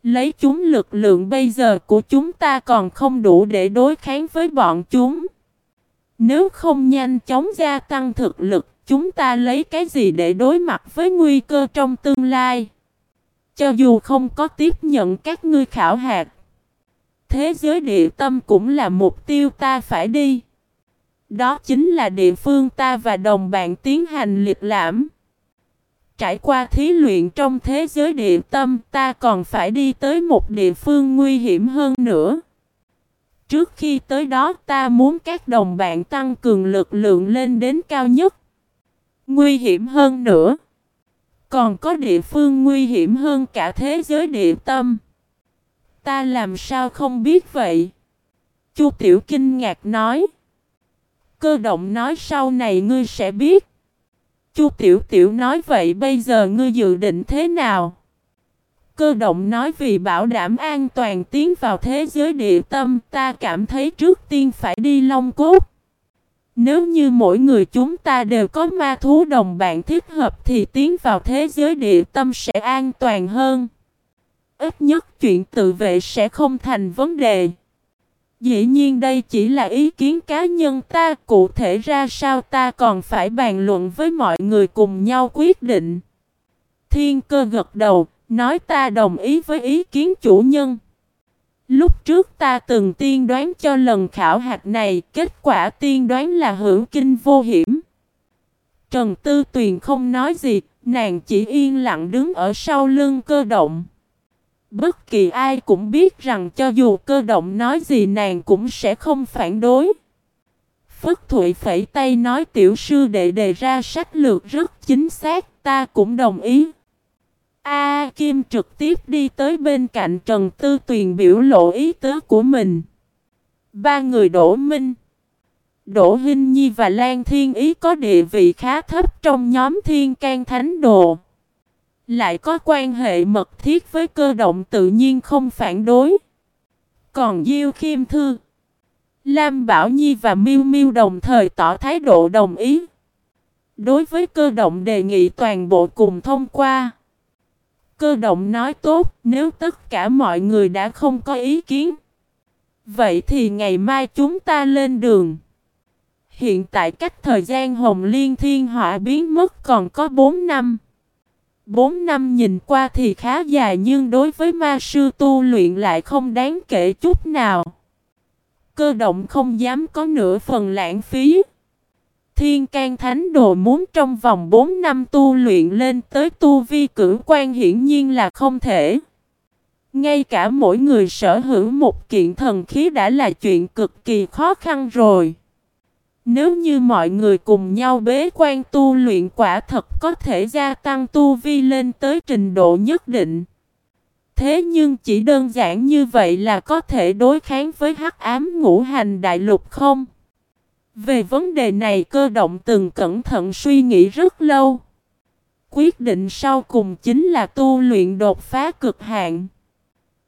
Lấy chúng lực lượng bây giờ của chúng ta còn không đủ để đối kháng với bọn chúng. Nếu không nhanh chóng gia tăng thực lực, chúng ta lấy cái gì để đối mặt với nguy cơ trong tương lai? Cho dù không có tiếp nhận các ngươi khảo hạt, Thế giới địa tâm cũng là mục tiêu ta phải đi. Đó chính là địa phương ta và đồng bạn tiến hành liệt lãm. Trải qua thí luyện trong thế giới địa tâm ta còn phải đi tới một địa phương nguy hiểm hơn nữa. Trước khi tới đó ta muốn các đồng bạn tăng cường lực lượng lên đến cao nhất. Nguy hiểm hơn nữa. Còn có địa phương nguy hiểm hơn cả thế giới địa tâm. Ta làm sao không biết vậy? Chu Tiểu kinh ngạc nói. Cơ động nói sau này ngươi sẽ biết. Chu Tiểu Tiểu nói vậy bây giờ ngươi dự định thế nào? Cơ động nói vì bảo đảm an toàn tiến vào thế giới địa tâm ta cảm thấy trước tiên phải đi Long Cốt. Nếu như mỗi người chúng ta đều có ma thú đồng bạn thích hợp thì tiến vào thế giới địa tâm sẽ an toàn hơn. Ít nhất chuyện tự vệ sẽ không thành vấn đề. Dĩ nhiên đây chỉ là ý kiến cá nhân ta, cụ thể ra sao ta còn phải bàn luận với mọi người cùng nhau quyết định. Thiên cơ gật đầu, nói ta đồng ý với ý kiến chủ nhân. Lúc trước ta từng tiên đoán cho lần khảo hạt này, kết quả tiên đoán là hữu kinh vô hiểm. Trần Tư Tuyền không nói gì, nàng chỉ yên lặng đứng ở sau lưng cơ động. Bất kỳ ai cũng biết rằng cho dù cơ động nói gì nàng cũng sẽ không phản đối. Phất Thụy phẩy tay nói tiểu sư đệ đề ra sách lược rất chính xác, ta cũng đồng ý. A Kim trực tiếp đi tới bên cạnh Trần Tư Tuyền biểu lộ ý tứ của mình. Ba người Đỗ Minh, Đỗ Hinh Nhi và Lan Thiên Ý có địa vị khá thấp trong nhóm Thiên can Thánh Đồ. Lại có quan hệ mật thiết với cơ động tự nhiên không phản đối. Còn Diêu Khiêm Thư, Lam Bảo Nhi và Miêu Miêu đồng thời tỏ thái độ đồng ý. Đối với cơ động đề nghị toàn bộ cùng thông qua. Cơ động nói tốt, nếu tất cả mọi người đã không có ý kiến. Vậy thì ngày mai chúng ta lên đường. Hiện tại cách thời gian Hồng Liên Thiên Họa biến mất còn có 4 năm. 4 năm nhìn qua thì khá dài nhưng đối với ma sư tu luyện lại không đáng kể chút nào. Cơ động không dám có nửa phần lãng phí. Thiên can thánh đồ muốn trong vòng 4 năm tu luyện lên tới tu vi cử quan hiển nhiên là không thể. Ngay cả mỗi người sở hữu một kiện thần khí đã là chuyện cực kỳ khó khăn rồi. Nếu như mọi người cùng nhau bế quan tu luyện quả thật có thể gia tăng tu vi lên tới trình độ nhất định. Thế nhưng chỉ đơn giản như vậy là có thể đối kháng với hắc ám ngũ hành đại lục không? Về vấn đề này cơ động từng cẩn thận suy nghĩ rất lâu. Quyết định sau cùng chính là tu luyện đột phá cực hạn.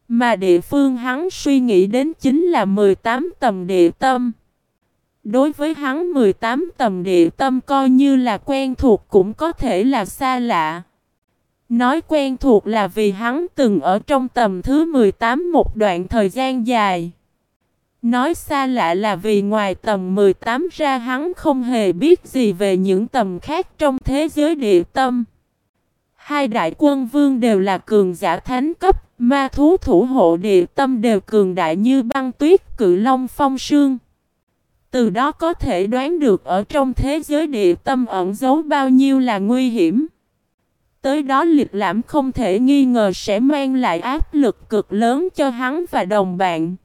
Mà địa phương hắn suy nghĩ đến chính là 18 tầm địa tâm. Đối với hắn 18 tầm địa tâm coi như là quen thuộc cũng có thể là xa lạ. Nói quen thuộc là vì hắn từng ở trong tầm thứ 18 một đoạn thời gian dài. Nói xa lạ là vì ngoài tầm 18 ra hắn không hề biết gì về những tầm khác trong thế giới địa tâm. Hai đại quân vương đều là cường giả thánh cấp, ma thú thủ hộ địa tâm đều cường đại như băng tuyết cự long phong sương. Từ đó có thể đoán được ở trong thế giới địa tâm ẩn giấu bao nhiêu là nguy hiểm. Tới đó liệt lãm không thể nghi ngờ sẽ mang lại áp lực cực lớn cho hắn và đồng bạn.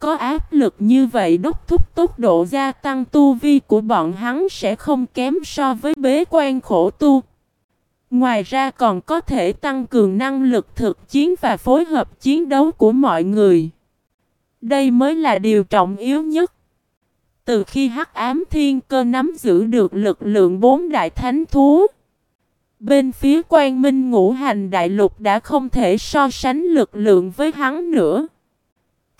Có áp lực như vậy đốc thúc tốc độ gia tăng tu vi của bọn hắn sẽ không kém so với bế quan khổ tu. Ngoài ra còn có thể tăng cường năng lực thực chiến và phối hợp chiến đấu của mọi người. Đây mới là điều trọng yếu nhất. Từ khi Hắc Ám Thiên Cơ nắm giữ được lực lượng bốn đại thánh thú, bên phía Quan Minh Ngũ Hành Đại Lục đã không thể so sánh lực lượng với hắn nữa.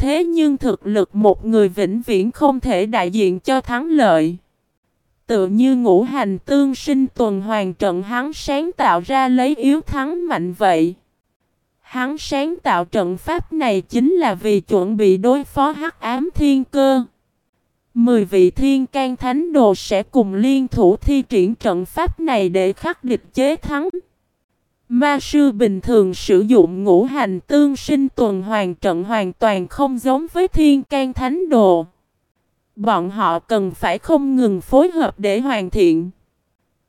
Thế nhưng thực lực một người vĩnh viễn không thể đại diện cho thắng lợi. Tự như ngũ hành tương sinh tuần hoàn trận hắn sáng tạo ra lấy yếu thắng mạnh vậy. Hắn sáng tạo trận pháp này chính là vì chuẩn bị đối phó hắc ám thiên cơ. Mười vị thiên can thánh đồ sẽ cùng liên thủ thi triển trận pháp này để khắc địch chế thắng. Ma sư bình thường sử dụng ngũ hành tương sinh tuần hoàn trận hoàn toàn không giống với thiên can thánh đồ. Bọn họ cần phải không ngừng phối hợp để hoàn thiện.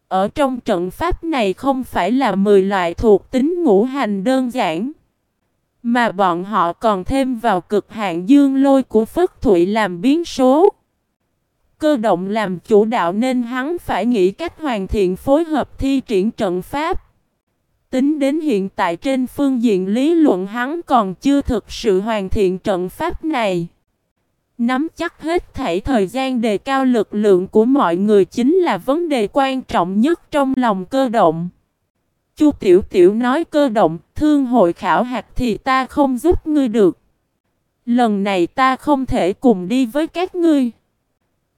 Ở trong trận pháp này không phải là 10 loại thuộc tính ngũ hành đơn giản. Mà bọn họ còn thêm vào cực hạn dương lôi của Phất Thụy làm biến số. Cơ động làm chủ đạo nên hắn phải nghĩ cách hoàn thiện phối hợp thi triển trận pháp. Tính đến hiện tại trên phương diện lý luận hắn còn chưa thực sự hoàn thiện trận pháp này. Nắm chắc hết thảy thời gian đề cao lực lượng của mọi người chính là vấn đề quan trọng nhất trong lòng cơ động. Chu Tiểu Tiểu nói cơ động, thương hội khảo hạt thì ta không giúp ngươi được. Lần này ta không thể cùng đi với các ngươi.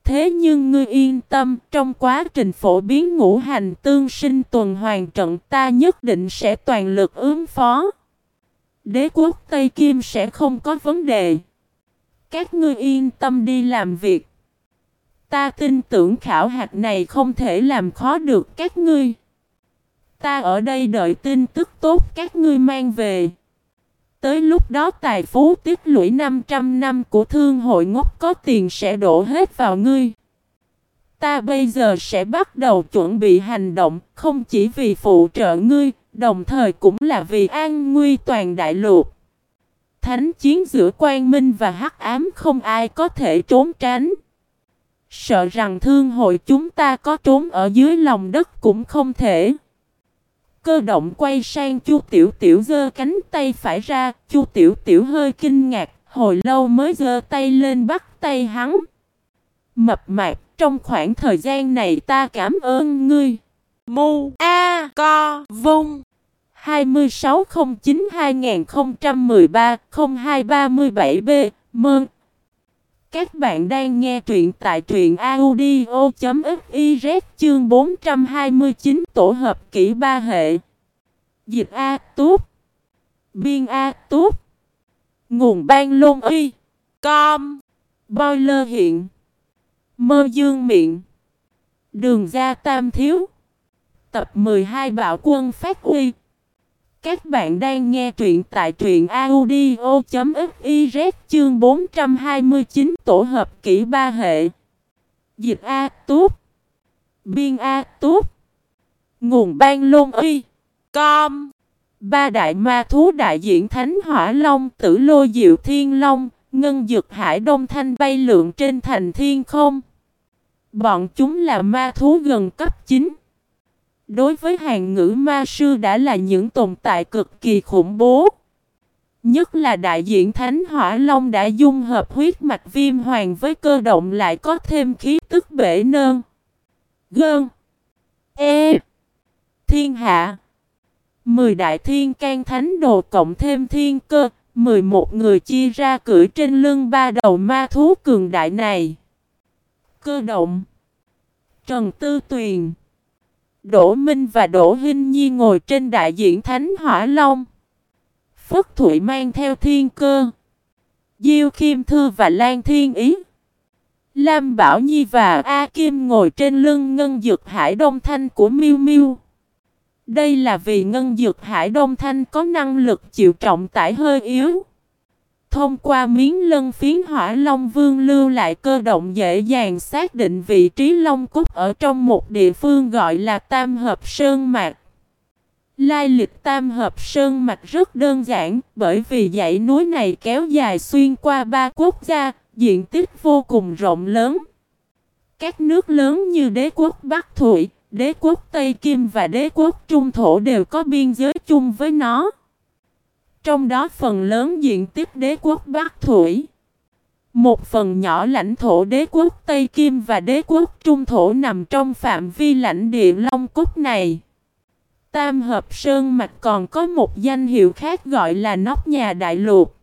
Thế nhưng ngươi yên tâm, trong quá trình phổ biến ngũ hành tương sinh tuần hoàn trận ta nhất định sẽ toàn lực ứng phó. Đế quốc Tây Kim sẽ không có vấn đề. Các ngươi yên tâm đi làm việc. Ta tin tưởng khảo hạt này không thể làm khó được các ngươi. Ta ở đây đợi tin tức tốt các ngươi mang về. Tới lúc đó tài phú tích lũy 500 năm của thương hội ngốc có tiền sẽ đổ hết vào ngươi. Ta bây giờ sẽ bắt đầu chuẩn bị hành động, không chỉ vì phụ trợ ngươi, đồng thời cũng là vì an nguy toàn đại lục. Thánh chiến giữa quang minh và hắc ám không ai có thể trốn tránh. Sợ rằng thương hội chúng ta có trốn ở dưới lòng đất cũng không thể. Cơ động quay sang Chu Tiểu Tiểu giơ cánh tay phải ra, Chu Tiểu Tiểu hơi kinh ngạc, hồi lâu mới giơ tay lên bắt tay hắn. Mập mạp, trong khoảng thời gian này ta cảm ơn ngươi. Mu A Co Vung 2609-2013-0237B Mơn các bạn đang nghe truyện tại truyện audio.fiz chương 429 tổ hợp kỹ ba hệ. Dịch A Túp Biên A Túp Nguồn ban lôn y. Com. Boiler hiện. Mơ dương miệng. Đường ra tam thiếu. Tập 12 Bạo quân phát uy các bạn đang nghe truyện tại truyện audio.fiz chương 429 tổ hợp kỹ ba hệ. Dịch A Túp Biên A Túp Nguồn ban lôn y. Com. Ba đại ma thú đại diện Thánh Hỏa Long, Tử Lô Diệu Thiên Long, Ngân dược Hải Đông Thanh bay lượn trên thành thiên không. Bọn chúng là ma thú gần cấp 9 Đối với hàng ngữ ma sư đã là những tồn tại cực kỳ khủng bố. Nhất là đại diện Thánh Hỏa Long đã dung hợp huyết mạch viêm hoàng với cơ động lại có thêm khí tức bể nơn. Gơn. E. Thiên hạ. Mười đại thiên can thánh đồ cộng thêm thiên cơ. mười một người chia ra cưỡi trên lưng ba đầu ma thú cường đại này. Cơ động. Trần Tư Tuyền. Đỗ Minh và Đỗ Hinh Nhi ngồi trên đại diện Thánh Hỏa Long. Phất Thụy mang theo thiên cơ. Diêu kim Thư và Lan Thiên Ý. Lam Bảo Nhi và A Kim ngồi trên lưng Ngân Dược Hải Đông Thanh của Miu Miu. Đây là vì Ngân Dược Hải Đông Thanh có năng lực chịu trọng tải hơi yếu. Thông qua miếng lân phiến hỏa Long Vương lưu lại cơ động dễ dàng xác định vị trí Long Cúc ở trong một địa phương gọi là Tam Hợp Sơn Mạc. Lai lịch Tam Hợp Sơn mạc rất đơn giản bởi vì dãy núi này kéo dài xuyên qua ba quốc gia, diện tích vô cùng rộng lớn. Các nước lớn như đế quốc Bắc Thụy, đế quốc Tây Kim và đế quốc Trung Thổ đều có biên giới chung với nó. Trong đó phần lớn diện tích đế quốc Bắc Thủy. Một phần nhỏ lãnh thổ đế quốc Tây Kim và đế quốc Trung Thổ nằm trong phạm vi lãnh địa Long Cúc này. Tam Hợp Sơn Mạch còn có một danh hiệu khác gọi là Nóc Nhà Đại Lục.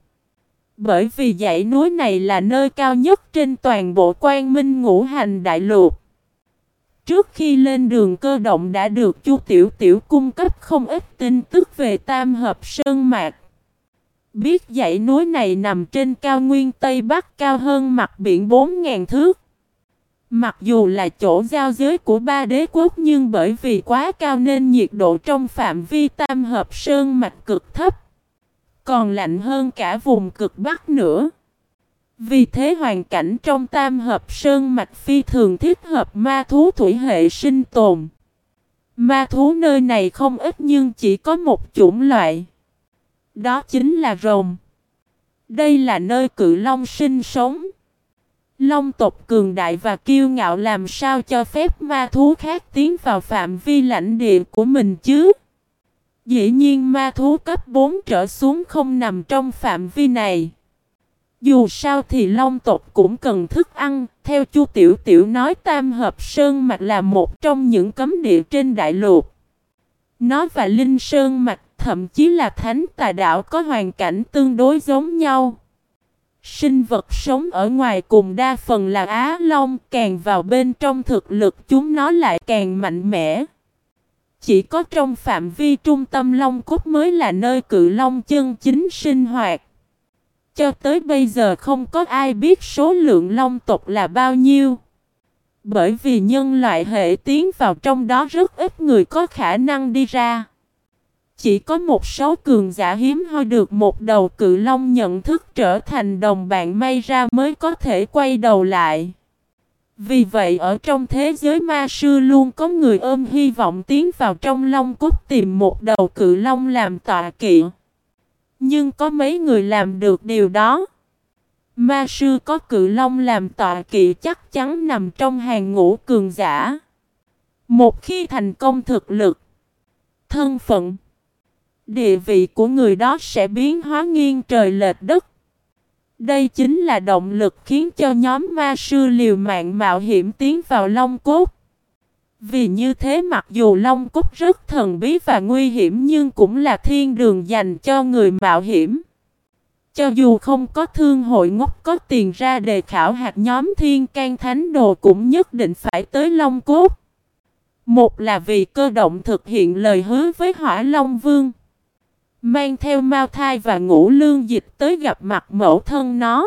Bởi vì dãy núi này là nơi cao nhất trên toàn bộ quan minh ngũ hành đại lục. Trước khi lên đường cơ động đã được Chu Tiểu Tiểu cung cấp không ít tin tức về Tam Hợp Sơn Mạc. Biết dãy núi này nằm trên cao nguyên Tây Bắc cao hơn mặt biển 4.000 thước. Mặc dù là chỗ giao giới của ba đế quốc nhưng bởi vì quá cao nên nhiệt độ trong phạm vi tam hợp sơn mạch cực thấp. Còn lạnh hơn cả vùng cực bắc nữa. Vì thế hoàn cảnh trong tam hợp sơn mạch phi thường thích hợp ma thú thủy hệ sinh tồn. Ma thú nơi này không ít nhưng chỉ có một chủng loại. Đó chính là rồng. Đây là nơi cự long sinh sống. Long tộc cường đại và kiêu ngạo làm sao cho phép ma thú khác tiến vào phạm vi lãnh địa của mình chứ? Dĩ nhiên ma thú cấp 4 trở xuống không nằm trong phạm vi này. Dù sao thì long tộc cũng cần thức ăn, theo chu Tiểu Tiểu nói Tam Hợp Sơn Mạch là một trong những cấm địa trên đại lục. Nó và Linh Sơn Mạch, thậm chí là Thánh Tà đạo có hoàn cảnh tương đối giống nhau. Sinh vật sống ở ngoài cùng đa phần là Á Long, càng vào bên trong thực lực chúng nó lại càng mạnh mẽ. Chỉ có trong phạm vi trung tâm Long Cốt mới là nơi cự Long chân chính sinh hoạt. Cho tới bây giờ không có ai biết số lượng Long tộc là bao nhiêu. Bởi vì nhân loại hệ tiến vào trong đó rất ít người có khả năng đi ra. Chỉ có một số cường giả hiếm hoi được một đầu cự long nhận thức trở thành đồng bạn may ra mới có thể quay đầu lại. Vì vậy ở trong thế giới ma sư luôn có người ôm hy vọng tiến vào trong long cốt tìm một đầu cự long làm tọa kỵ. Nhưng có mấy người làm được điều đó. Ma sư có cự long làm tọa kỵ chắc chắn nằm trong hàng ngũ cường giả. Một khi thành công thực lực, thân phận, địa vị của người đó sẽ biến hóa nghiêng trời lệch đất. Đây chính là động lực khiến cho nhóm ma sư liều mạng mạo hiểm tiến vào Long Cốt. Vì như thế mặc dù Long Cốt rất thần bí và nguy hiểm nhưng cũng là thiên đường dành cho người mạo hiểm. Cho dù không có thương hội ngốc có tiền ra đề khảo hạt nhóm thiên can thánh đồ cũng nhất định phải tới Long Cốt. Một là vì cơ động thực hiện lời hứa với Hỏa Long Vương. Mang theo Mao Thai và Ngũ Lương Dịch tới gặp mặt mẫu thân nó.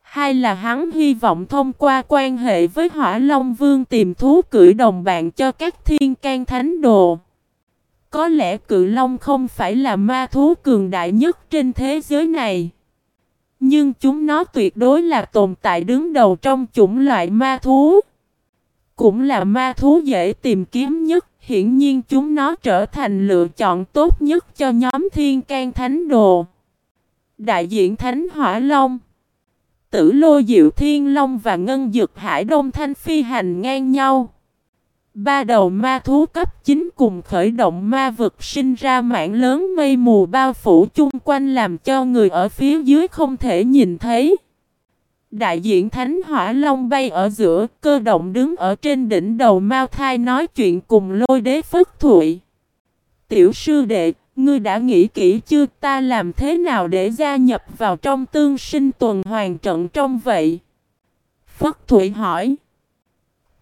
Hai là hắn hy vọng thông qua quan hệ với Hỏa Long Vương tìm thú cưỡi đồng bạn cho các thiên can thánh đồ. Có lẽ cự long không phải là ma thú cường đại nhất trên thế giới này. Nhưng chúng nó tuyệt đối là tồn tại đứng đầu trong chủng loại ma thú. Cũng là ma thú dễ tìm kiếm nhất. Hiển nhiên chúng nó trở thành lựa chọn tốt nhất cho nhóm thiên can thánh đồ. Đại diện Thánh Hỏa Long Tử Lô Diệu Thiên Long và Ngân dược Hải Đông Thanh phi hành ngang nhau. Ba đầu ma thú cấp 9 cùng khởi động ma vực sinh ra mảng lớn mây mù bao phủ chung quanh làm cho người ở phía dưới không thể nhìn thấy. Đại diện Thánh Hỏa Long bay ở giữa, cơ động đứng ở trên đỉnh đầu Mao Thai nói chuyện cùng lôi đế phất thụy. Tiểu sư đệ, ngươi đã nghĩ kỹ chưa ta làm thế nào để gia nhập vào trong tương sinh tuần hoàn trận trong vậy? Phất Thụy hỏi.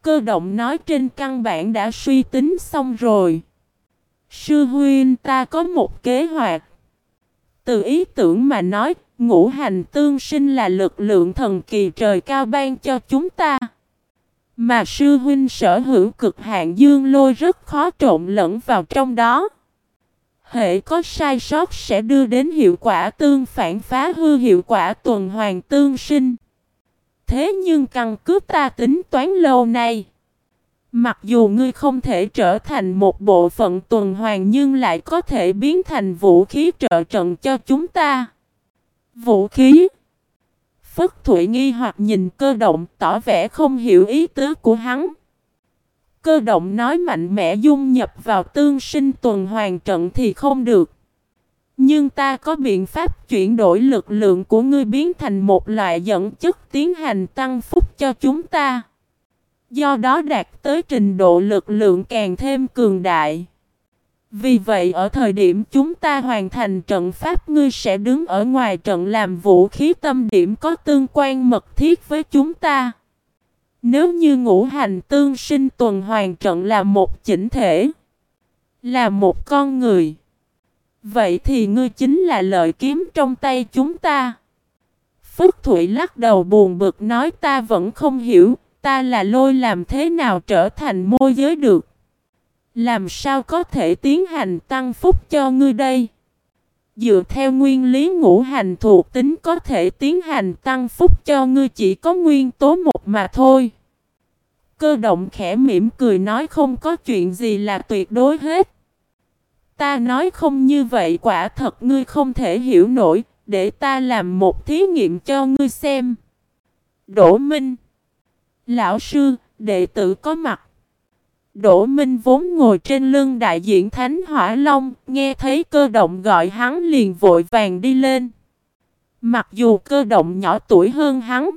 Cơ động nói trên căn bản đã suy tính xong rồi. Sư huynh ta có một kế hoạch. Từ ý tưởng mà nói, ngũ hành tương sinh là lực lượng thần kỳ trời cao ban cho chúng ta. Mà sư huynh sở hữu cực hạn dương lôi rất khó trộn lẫn vào trong đó. Hệ có sai sót sẽ đưa đến hiệu quả tương phản phá hư hiệu quả tuần hoàn tương sinh. Thế nhưng căn cứ ta tính toán lâu nay. Mặc dù ngươi không thể trở thành một bộ phận tuần hoàn nhưng lại có thể biến thành vũ khí trợ trận cho chúng ta. Vũ khí Phất Thụy nghi hoặc nhìn cơ động, tỏ vẻ không hiểu ý tứ của hắn. Cơ động nói mạnh mẽ dung nhập vào tương sinh tuần hoàn trận thì không được. Nhưng ta có biện pháp chuyển đổi lực lượng của ngươi biến thành một loại dẫn chất tiến hành tăng phúc cho chúng ta. Do đó đạt tới trình độ lực lượng càng thêm cường đại. Vì vậy ở thời điểm chúng ta hoàn thành trận pháp ngươi sẽ đứng ở ngoài trận làm vũ khí tâm điểm có tương quan mật thiết với chúng ta. Nếu như ngũ hành tương sinh tuần hoàn trận là một chỉnh thể, là một con người, vậy thì ngươi chính là lợi kiếm trong tay chúng ta. phúc Thụy lắc đầu buồn bực nói ta vẫn không hiểu, ta là lôi làm thế nào trở thành môi giới được? Làm sao có thể tiến hành tăng phúc cho ngươi đây? Dựa theo nguyên lý ngũ hành thuộc tính có thể tiến hành tăng phúc cho ngươi chỉ có nguyên tố một mà thôi. Cơ động khẽ mỉm cười nói không có chuyện gì là tuyệt đối hết. Ta nói không như vậy quả thật ngươi không thể hiểu nổi, để ta làm một thí nghiệm cho ngươi xem. Đỗ Minh Lão sư, đệ tử có mặt. Đỗ Minh vốn ngồi trên lưng đại diện Thánh Hỏa Long, nghe thấy cơ động gọi hắn liền vội vàng đi lên. Mặc dù cơ động nhỏ tuổi hơn hắn,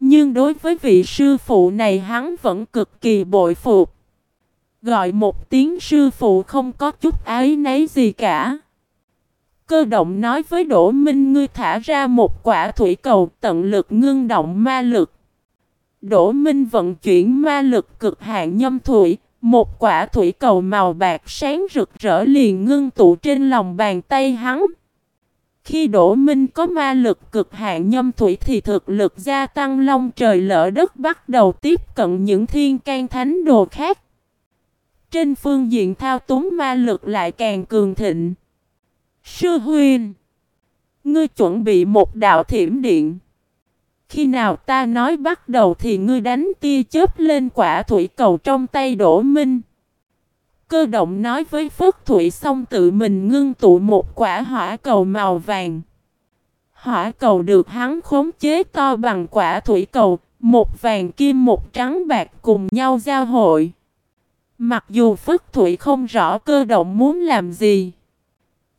nhưng đối với vị sư phụ này hắn vẫn cực kỳ bội phục. Gọi một tiếng sư phụ không có chút ái nấy gì cả. Cơ động nói với Đỗ Minh ngươi thả ra một quả thủy cầu tận lực ngưng động ma lực. Đỗ Minh vận chuyển ma lực cực hạn nhâm thủy, một quả thủy cầu màu bạc sáng rực rỡ liền ngưng tụ trên lòng bàn tay hắn. Khi Đỗ Minh có ma lực cực hạn nhâm thủy thì thực lực gia tăng long trời lỡ đất bắt đầu tiếp cận những thiên can thánh đồ khác. Trên phương diện thao túng ma lực lại càng cường thịnh. Sư huynh, ngươi chuẩn bị một đạo thiểm điện. Khi nào ta nói bắt đầu thì ngươi đánh tia chớp lên quả thủy cầu trong tay Đỗ Minh. Cơ động nói với Phất Thụy xong tự mình ngưng tụ một quả hỏa cầu màu vàng. Hỏa cầu được hắn khống chế to bằng quả thủy cầu, một vàng kim một trắng bạc cùng nhau giao hội. Mặc dù Phất Thụy không rõ cơ động muốn làm gì,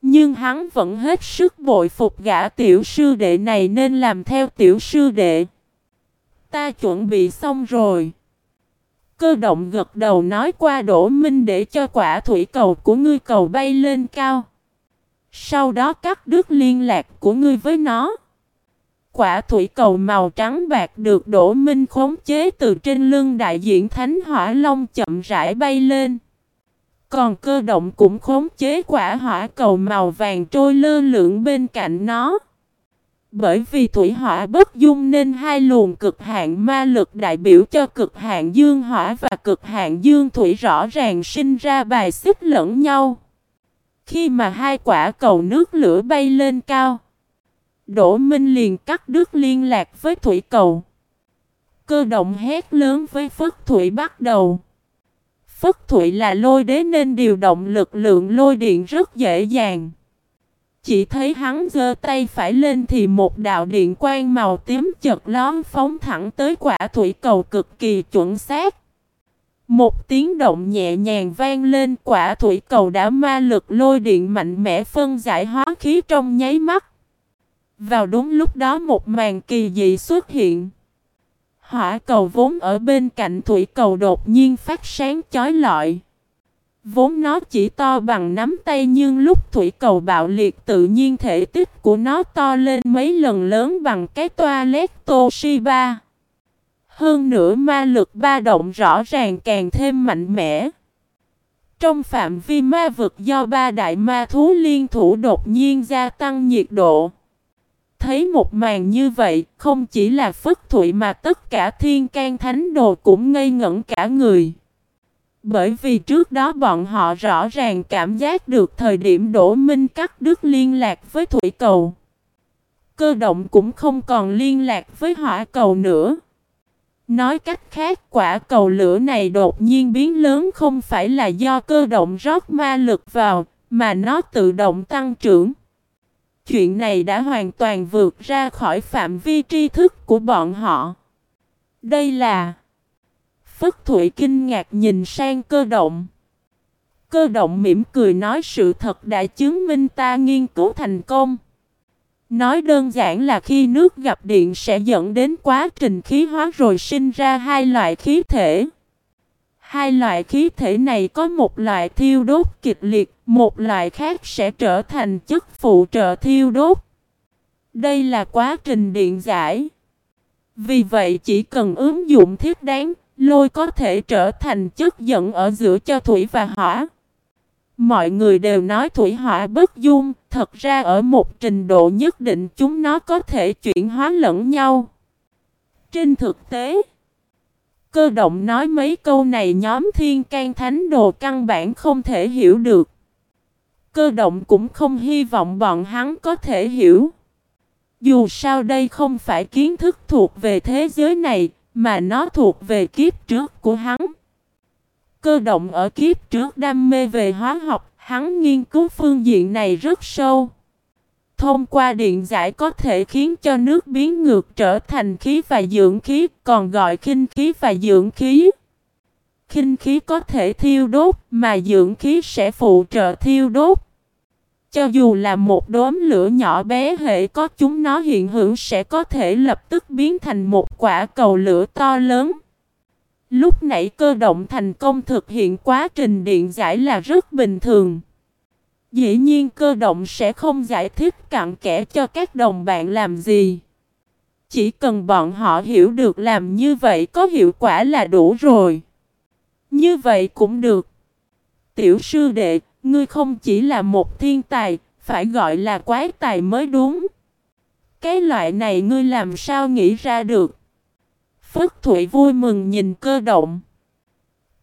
nhưng hắn vẫn hết sức bội phục gã tiểu sư đệ này nên làm theo tiểu sư đệ. Ta chuẩn bị xong rồi. Cơ động gật đầu nói qua đổ minh để cho quả thủy cầu của ngươi cầu bay lên cao. Sau đó cắt đứt liên lạc của ngươi với nó. Quả thủy cầu màu trắng bạc được đổ minh khống chế từ trên lưng đại diện Thánh Hỏa Long chậm rãi bay lên. Còn cơ động cũng khống chế quả hỏa cầu màu vàng trôi lơ lửng bên cạnh nó. Bởi vì thủy hỏa bất dung nên hai luồng cực hạn ma lực đại biểu cho cực hạn dương hỏa và cực hạn dương thủy rõ ràng sinh ra bài xích lẫn nhau. Khi mà hai quả cầu nước lửa bay lên cao, Đỗ Minh liền cắt đứt liên lạc với thủy cầu. Cơ động hét lớn với Phất Thủy bắt đầu. Phất Thụy là lôi đế nên điều động lực lượng lôi điện rất dễ dàng. Chỉ thấy hắn giơ tay phải lên thì một đạo điện quang màu tím chật lón phóng thẳng tới quả thủy cầu cực kỳ chuẩn xác. Một tiếng động nhẹ nhàng vang lên, quả thủy cầu đã ma lực lôi điện mạnh mẽ phân giải hóa khí trong nháy mắt. Vào đúng lúc đó một màn kỳ dị xuất hiện. Hỏa cầu vốn ở bên cạnh thủy cầu đột nhiên phát sáng chói lọi. Vốn nó chỉ to bằng nắm tay nhưng lúc thủy cầu bạo liệt tự nhiên thể tích của nó to lên mấy lần lớn bằng cái toilet Toshiba. Hơn nữa ma lực ba động rõ ràng càng thêm mạnh mẽ. Trong phạm vi ma vực do ba đại ma thú liên thủ đột nhiên gia tăng nhiệt độ. Thấy một màn như vậy, không chỉ là Phất Thụy mà tất cả thiên can thánh đồ cũng ngây ngẩn cả người. Bởi vì trước đó bọn họ rõ ràng cảm giác được thời điểm Đỗ Minh cắt đứt liên lạc với Thủy Cầu. Cơ động cũng không còn liên lạc với hỏa cầu nữa. Nói cách khác quả cầu lửa này đột nhiên biến lớn không phải là do cơ động rót ma lực vào, mà nó tự động tăng trưởng. Chuyện này đã hoàn toàn vượt ra khỏi phạm vi tri thức của bọn họ. Đây là... Phất Thụy kinh ngạc nhìn sang cơ động. Cơ động mỉm cười nói sự thật đã chứng minh ta nghiên cứu thành công. Nói đơn giản là khi nước gặp điện sẽ dẫn đến quá trình khí hóa rồi sinh ra hai loại khí thể. Hai loại khí thể này có một loại thiêu đốt kịch liệt, một loại khác sẽ trở thành chất phụ trợ thiêu đốt. Đây là quá trình điện giải. Vì vậy chỉ cần ứng dụng thiết đáng, lôi có thể trở thành chất dẫn ở giữa cho thủy và hỏa. Mọi người đều nói thủy hỏa bất dung, thật ra ở một trình độ nhất định chúng nó có thể chuyển hóa lẫn nhau. Trên thực tế, Cơ động nói mấy câu này nhóm thiên can thánh đồ căn bản không thể hiểu được. Cơ động cũng không hy vọng bọn hắn có thể hiểu. Dù sao đây không phải kiến thức thuộc về thế giới này, mà nó thuộc về kiếp trước của hắn. Cơ động ở kiếp trước đam mê về hóa học, hắn nghiên cứu phương diện này rất sâu. Thông qua điện giải có thể khiến cho nước biến ngược trở thành khí và dưỡng khí, còn gọi khinh khí và dưỡng khí. Khinh khí có thể thiêu đốt, mà dưỡng khí sẽ phụ trợ thiêu đốt. Cho dù là một đốm lửa nhỏ bé hệ có chúng nó hiện hữu sẽ có thể lập tức biến thành một quả cầu lửa to lớn. Lúc nãy cơ động thành công thực hiện quá trình điện giải là rất bình thường. Dĩ nhiên cơ động sẽ không giải thích cặn kẽ cho các đồng bạn làm gì. Chỉ cần bọn họ hiểu được làm như vậy có hiệu quả là đủ rồi. Như vậy cũng được. Tiểu sư đệ, ngươi không chỉ là một thiên tài, phải gọi là quái tài mới đúng. Cái loại này ngươi làm sao nghĩ ra được? Phất Thụy vui mừng nhìn cơ động.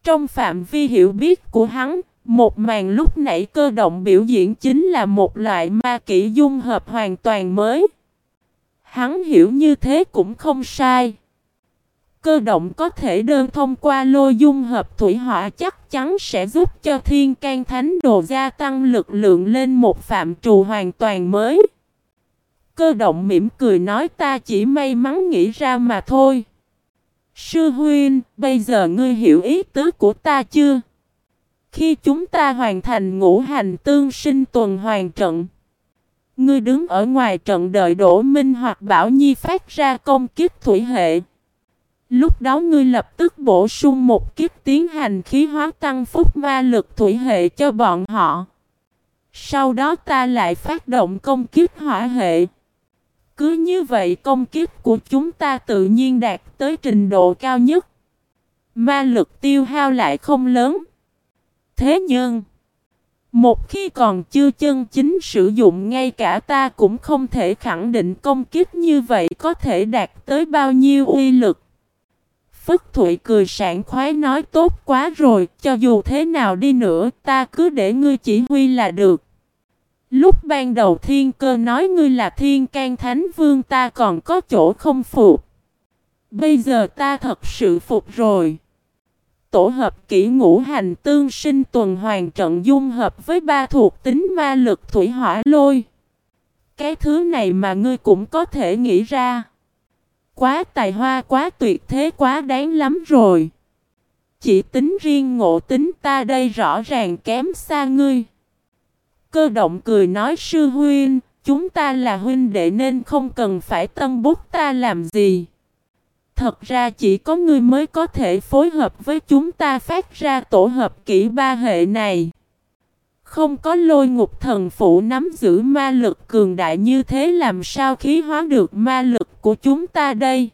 Trong phạm vi hiểu biết của hắn, một màn lúc nãy cơ động biểu diễn chính là một loại ma kỹ dung hợp hoàn toàn mới. Hắn hiểu như thế cũng không sai. Cơ động có thể đơn thông qua lôi dung hợp thủy hỏa chắc chắn sẽ giúp cho thiên can thánh đồ gia tăng lực lượng lên một phạm trù hoàn toàn mới. Cơ động mỉm cười nói ta chỉ may mắn nghĩ ra mà thôi. Sư huynh, bây giờ ngươi hiểu ý tứ của ta chưa? Khi chúng ta hoàn thành ngũ hành tương sinh tuần hoàn trận, ngươi đứng ở ngoài trận đợi Đỗ Minh hoặc Bảo Nhi phát ra công kích thủy hệ. Lúc đó ngươi lập tức bổ sung một kiếp tiến hành khí hóa tăng phúc ma lực thủy hệ cho bọn họ. Sau đó ta lại phát động công kiếp hỏa hệ. Cứ như vậy công kiếp của chúng ta tự nhiên đạt tới trình độ cao nhất. Ma lực tiêu hao lại không lớn. Thế nhưng, một khi còn chưa chân chính sử dụng ngay cả ta cũng không thể khẳng định công kiếp như vậy có thể đạt tới bao nhiêu uy lực. Phất Thụy cười sảng khoái nói tốt quá rồi, cho dù thế nào đi nữa ta cứ để ngươi chỉ huy là được. Lúc ban đầu thiên cơ nói ngươi là thiên can thánh vương ta còn có chỗ không phục. Bây giờ ta thật sự phục rồi. Tổ hợp kỹ ngũ hành tương sinh tuần hoàn trận dung hợp với ba thuộc tính ma lực thủy hỏa lôi. Cái thứ này mà ngươi cũng có thể nghĩ ra. Quá tài hoa quá tuyệt thế quá đáng lắm rồi. Chỉ tính riêng ngộ tính ta đây rõ ràng kém xa ngươi. Cơ động cười nói sư huynh, chúng ta là huynh đệ nên không cần phải tân bút ta làm gì. Thật ra chỉ có ngươi mới có thể phối hợp với chúng ta phát ra tổ hợp kỹ ba hệ này. Không có lôi ngục thần phụ nắm giữ ma lực cường đại như thế làm sao khí hóa được ma lực của chúng ta đây.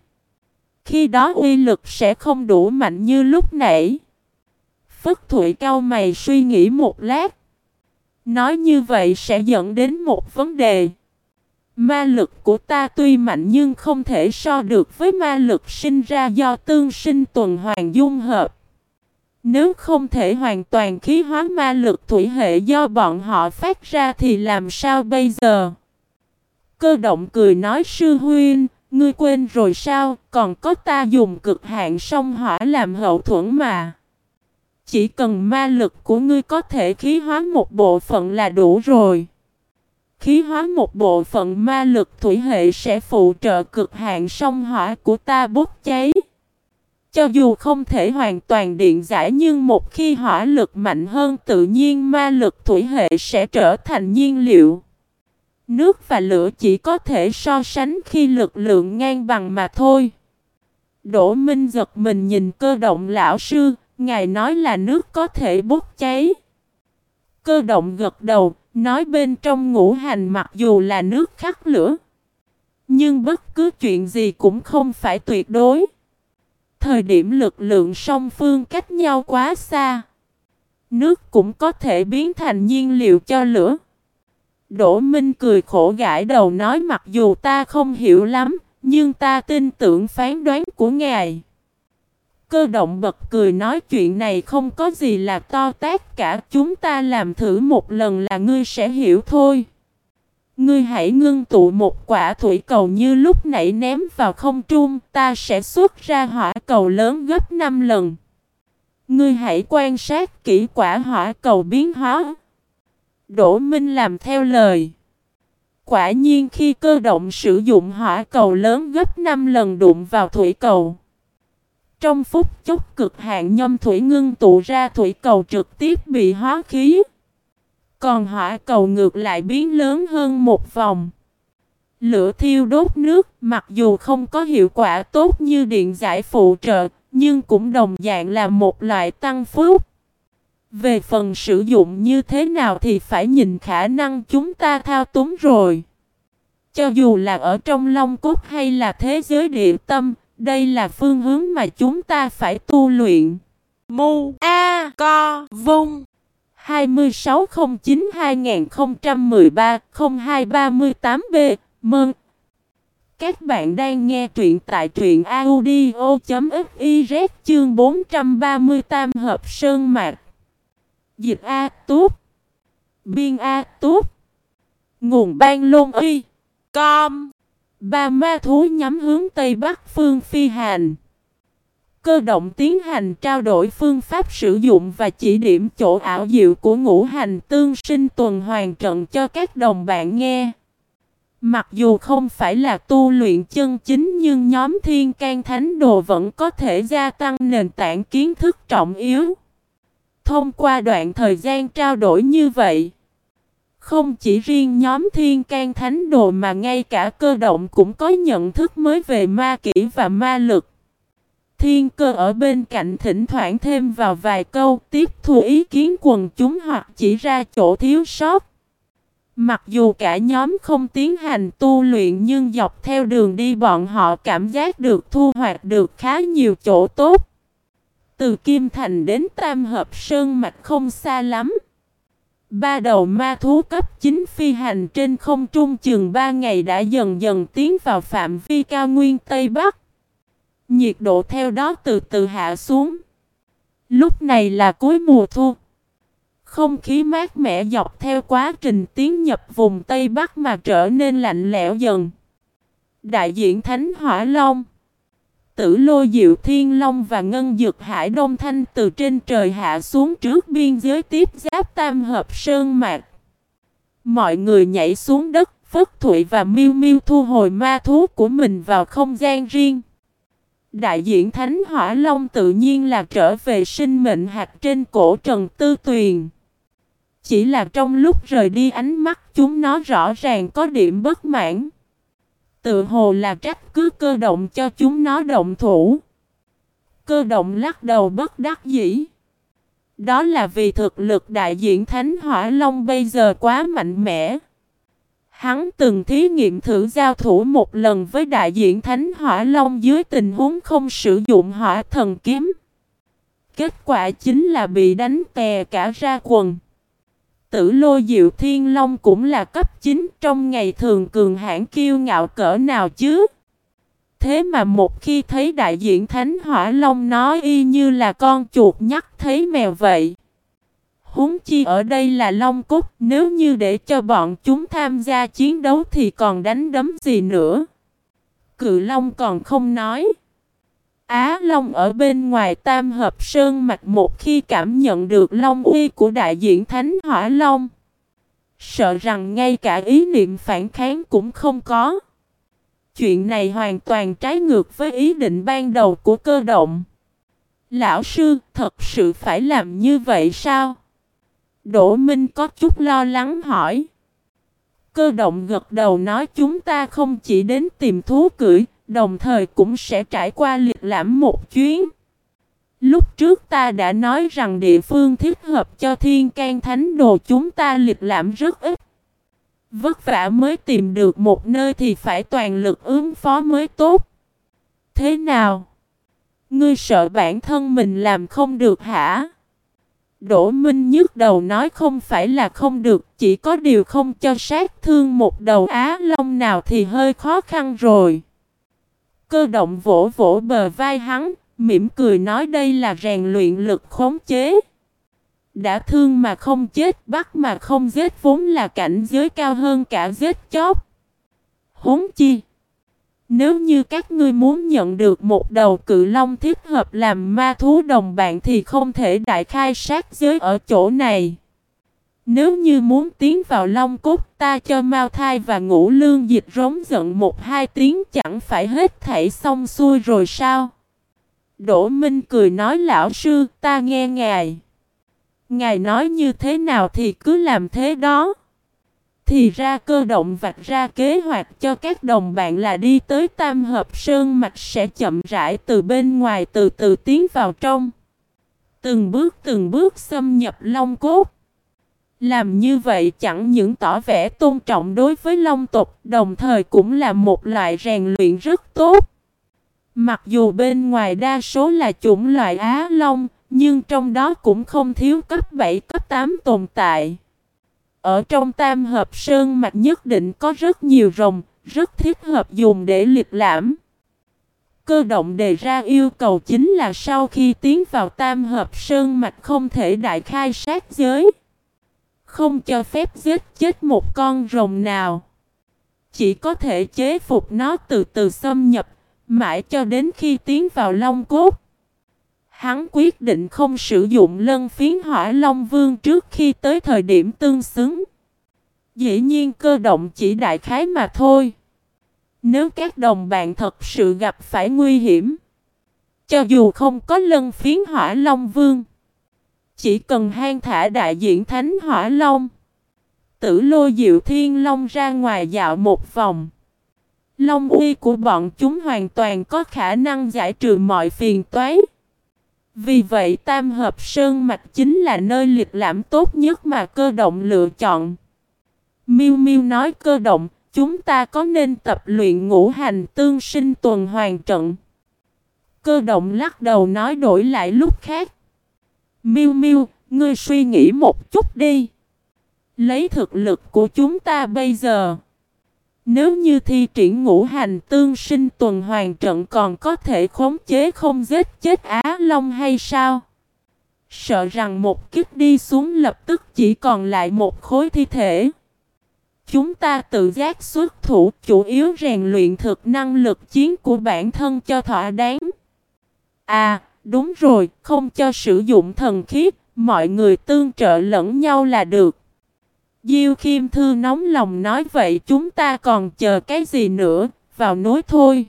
Khi đó uy lực sẽ không đủ mạnh như lúc nãy. Phất Thụy cao mày suy nghĩ một lát. Nói như vậy sẽ dẫn đến một vấn đề. Ma lực của ta tuy mạnh nhưng không thể so được với ma lực sinh ra do tương sinh tuần hoàn dung hợp. Nếu không thể hoàn toàn khí hóa ma lực thủy hệ do bọn họ phát ra thì làm sao bây giờ? Cơ động cười nói sư huynh, ngươi quên rồi sao, còn có ta dùng cực hạn sông hỏa làm hậu thuẫn mà. Chỉ cần ma lực của ngươi có thể khí hóa một bộ phận là đủ rồi. Khí hóa một bộ phận ma lực thủy hệ sẽ phụ trợ cực hạn sông hỏa của ta bốc cháy. Cho dù không thể hoàn toàn điện giải nhưng một khi hỏa lực mạnh hơn tự nhiên ma lực thủy hệ sẽ trở thành nhiên liệu. Nước và lửa chỉ có thể so sánh khi lực lượng ngang bằng mà thôi. Đỗ Minh giật mình nhìn cơ động lão sư, ngài nói là nước có thể bốc cháy. Cơ động gật đầu, nói bên trong ngũ hành mặc dù là nước khắc lửa. Nhưng bất cứ chuyện gì cũng không phải tuyệt đối. Thời điểm lực lượng song phương cách nhau quá xa. Nước cũng có thể biến thành nhiên liệu cho lửa. Đỗ Minh cười khổ gãi đầu nói mặc dù ta không hiểu lắm, nhưng ta tin tưởng phán đoán của ngài. Cơ động bật cười nói chuyện này không có gì là to tát cả. Chúng ta làm thử một lần là ngươi sẽ hiểu thôi. Ngươi hãy ngưng tụ một quả thủy cầu như lúc nãy ném vào không trung. Ta sẽ xuất ra hỏa cầu lớn gấp 5 lần. Ngươi hãy quan sát kỹ quả hỏa cầu biến hóa. Đỗ Minh làm theo lời. Quả nhiên khi cơ động sử dụng hỏa cầu lớn gấp 5 lần đụng vào thủy cầu. Trong phút chốc cực hạn nhâm thủy ngưng tụ ra thủy cầu trực tiếp bị hóa khí. Còn hỏa cầu ngược lại biến lớn hơn một vòng. Lửa thiêu đốt nước mặc dù không có hiệu quả tốt như điện giải phụ trợ, nhưng cũng đồng dạng là một loại tăng phúc. Về phần sử dụng như thế nào thì phải nhìn khả năng chúng ta thao túng rồi. Cho dù là ở trong Long Cốt hay là thế giới địa tâm, đây là phương hướng mà chúng ta phải tu luyện. Mu A Co Vung 2609-2013-0238B Mơn Các bạn đang nghe truyện tại truyện audio.fiz chương 430 Tam Hợp Sơn Mạc Dịch A Túp Biên A Túp Nguồn ban lôn y Com Ba ma thú nhắm hướng Tây Bắc phương phi hành. Cơ động tiến hành trao đổi phương pháp sử dụng và chỉ điểm chỗ ảo diệu của ngũ hành tương sinh tuần hoàn trận cho các đồng bạn nghe. Mặc dù không phải là tu luyện chân chính nhưng nhóm thiên can thánh đồ vẫn có thể gia tăng nền tảng kiến thức trọng yếu. Thông qua đoạn thời gian trao đổi như vậy, không chỉ riêng nhóm thiên can thánh đồ mà ngay cả cơ động cũng có nhận thức mới về ma kỹ và ma lực. Thiên cơ ở bên cạnh thỉnh thoảng thêm vào vài câu tiếp thu ý kiến quần chúng hoặc chỉ ra chỗ thiếu sót. Mặc dù cả nhóm không tiến hành tu luyện nhưng dọc theo đường đi bọn họ cảm giác được thu hoạch được khá nhiều chỗ tốt. Từ Kim Thành đến Tam Hợp Sơn Mạch không xa lắm. Ba đầu ma thú cấp 9 phi hành trên không trung chừng 3 ngày đã dần dần tiến vào phạm vi cao nguyên Tây Bắc. Nhiệt độ theo đó từ từ hạ xuống. Lúc này là cuối mùa thu. Không khí mát mẻ dọc theo quá trình tiến nhập vùng Tây Bắc mà trở nên lạnh lẽo dần. Đại diện Thánh Hỏa Long Tử lôi diệu thiên long và ngân dược hải đông thanh từ trên trời hạ xuống trước biên giới tiếp giáp tam hợp sơn mạc. Mọi người nhảy xuống đất, Phất Thụy và miu miu thu hồi ma thú của mình vào không gian riêng. Đại diện Thánh Hỏa Long tự nhiên là trở về sinh mệnh hạt trên cổ Trần Tư Tuyền. Chỉ là trong lúc rời đi ánh mắt chúng nó rõ ràng có điểm bất mãn. Tự hồ là trách cứ cơ động cho chúng nó động thủ. Cơ động lắc đầu bất đắc dĩ. Đó là vì thực lực đại diện Thánh Hỏa Long bây giờ quá mạnh mẽ. Hắn từng thí nghiệm thử giao thủ một lần với đại diện Thánh Hỏa Long dưới tình huống không sử dụng hỏa thần kiếm. Kết quả chính là bị đánh tè cả ra quần. Tử lôi diệu thiên long cũng là cấp 9 trong ngày thường cường hãn kiêu ngạo cỡ nào chứ. Thế mà một khi thấy đại diện Thánh Hỏa Long nói y như là con chuột nhắc thấy mèo vậy. Húng chi ở đây là Long Cúc, nếu như để cho bọn chúng tham gia chiến đấu thì còn đánh đấm gì nữa. Cự Long còn không nói. Á Long ở bên ngoài Tam Hợp Sơn mạch một khi cảm nhận được Long uy của đại diện Thánh Hỏa Long. Sợ rằng ngay cả ý niệm phản kháng cũng không có. Chuyện này hoàn toàn trái ngược với ý định ban đầu của cơ động. Lão sư, thật sự phải làm như vậy sao? Đỗ Minh có chút lo lắng hỏi. Cơ động gật đầu nói chúng ta không chỉ đến tìm thú cưỡi, đồng thời cũng sẽ trải qua liệt lãm một chuyến. Lúc trước ta đã nói rằng địa phương thích hợp cho thiên can thánh đồ chúng ta liệt lãm rất ít. Vất vả mới tìm được một nơi thì phải toàn lực ứng phó mới tốt. Thế nào? Ngươi sợ bản thân mình làm không được hả? Đỗ Minh nhức đầu nói không phải là không được, chỉ có điều không cho sát thương một đầu á long nào thì hơi khó khăn rồi. Cơ động vỗ vỗ bờ vai hắn, Mỉm cười nói đây là rèn luyện lực khống chế. Đã thương mà không chết, bắt mà không giết vốn là cảnh giới cao hơn cả giết chóc. Huống chi. Nếu như các ngươi muốn nhận được một đầu cự long thích hợp làm ma thú đồng bạn thì không thể đại khai sát giới ở chỗ này. Nếu như muốn tiến vào long cốt, ta cho Mao Thai và Ngũ Lương Dịch rống giận một hai tiếng chẳng phải hết thảy xong xuôi rồi sao? Đỗ Minh cười nói, lão sư, ta nghe ngài. Ngài nói như thế nào thì cứ làm thế đó. Thì ra cơ động vạch ra kế hoạch cho các đồng bạn là đi tới Tam Hợp Sơn Mạch sẽ chậm rãi từ bên ngoài từ từ tiến vào trong. Từng bước từng bước xâm nhập Long Cốt. Làm như vậy chẳng những tỏ vẻ tôn trọng đối với Long tộc, đồng thời cũng là một loại rèn luyện rất tốt. Mặc dù bên ngoài đa số là chủng loại Á Long, nhưng trong đó cũng không thiếu cấp 7, cấp 8 tồn tại. Ở trong tam hợp sơn mạch nhất định có rất nhiều rồng, rất thích hợp dùng để liệt lãm. Cơ động đề ra yêu cầu chính là sau khi tiến vào tam hợp sơn mạch không thể đại khai sát giới. Không cho phép giết chết một con rồng nào. Chỉ có thể chế phục nó từ từ xâm nhập, mãi cho đến khi tiến vào long cốt. Hắn quyết định không sử dụng lân phiến hỏa Long Vương trước khi tới thời điểm tương xứng. Dĩ nhiên cơ động chỉ đại khái mà thôi. Nếu các đồng bạn thật sự gặp phải nguy hiểm, cho dù không có lân phiến hỏa Long Vương, chỉ cần hang thả đại diện Thánh Hỏa Long, tử lô diệu thiên long ra ngoài dạo một vòng. Long uy của bọn chúng hoàn toàn có khả năng giải trừ mọi phiền toái. Vì vậy Tam Hợp Sơn Mạch chính là nơi liệt lãm tốt nhất mà cơ động lựa chọn. Miu Miu nói cơ động, chúng ta có nên tập luyện ngũ hành tương sinh tuần hoàn trận. Cơ động lắc đầu nói đổi lại lúc khác. Miu Miu, ngươi suy nghĩ một chút đi. Lấy thực lực của chúng ta bây giờ. Nếu như thi triển ngũ hành tương sinh tuần hoàn trận còn có thể khống chế không giết chết Á Long hay sao? Sợ rằng một kích đi xuống lập tức chỉ còn lại một khối thi thể. Chúng ta tự giác xuất thủ chủ yếu rèn luyện thực năng lực chiến của bản thân cho thỏa đáng. À, đúng rồi, không cho sử dụng thần khiết, mọi người tương trợ lẫn nhau là được. Diêu Khiêm Thư nóng lòng nói vậy chúng ta còn chờ cái gì nữa, vào núi thôi.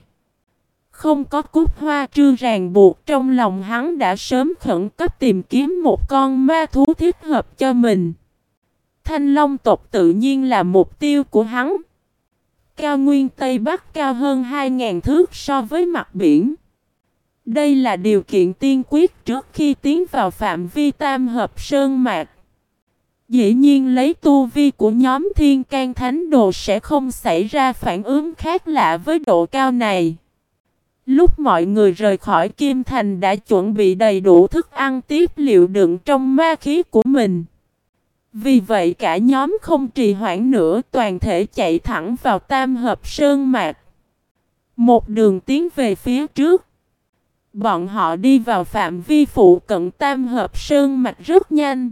Không có cúc hoa trư ràng buộc trong lòng hắn đã sớm khẩn cấp tìm kiếm một con ma thú thích hợp cho mình. Thanh Long tộc tự nhiên là mục tiêu của hắn. Cao nguyên Tây Bắc cao hơn 2.000 thước so với mặt biển. Đây là điều kiện tiên quyết trước khi tiến vào phạm vi tam hợp sơn mạc. Dĩ nhiên lấy tu vi của nhóm thiên can thánh đồ sẽ không xảy ra phản ứng khác lạ với độ cao này. Lúc mọi người rời khỏi Kim Thành đã chuẩn bị đầy đủ thức ăn tiếp liệu đựng trong ma khí của mình. Vì vậy cả nhóm không trì hoãn nữa, toàn thể chạy thẳng vào tam hợp sơn mạc. Một đường tiến về phía trước. Bọn họ đi vào phạm vi phụ cận tam hợp sơn mạch rất nhanh.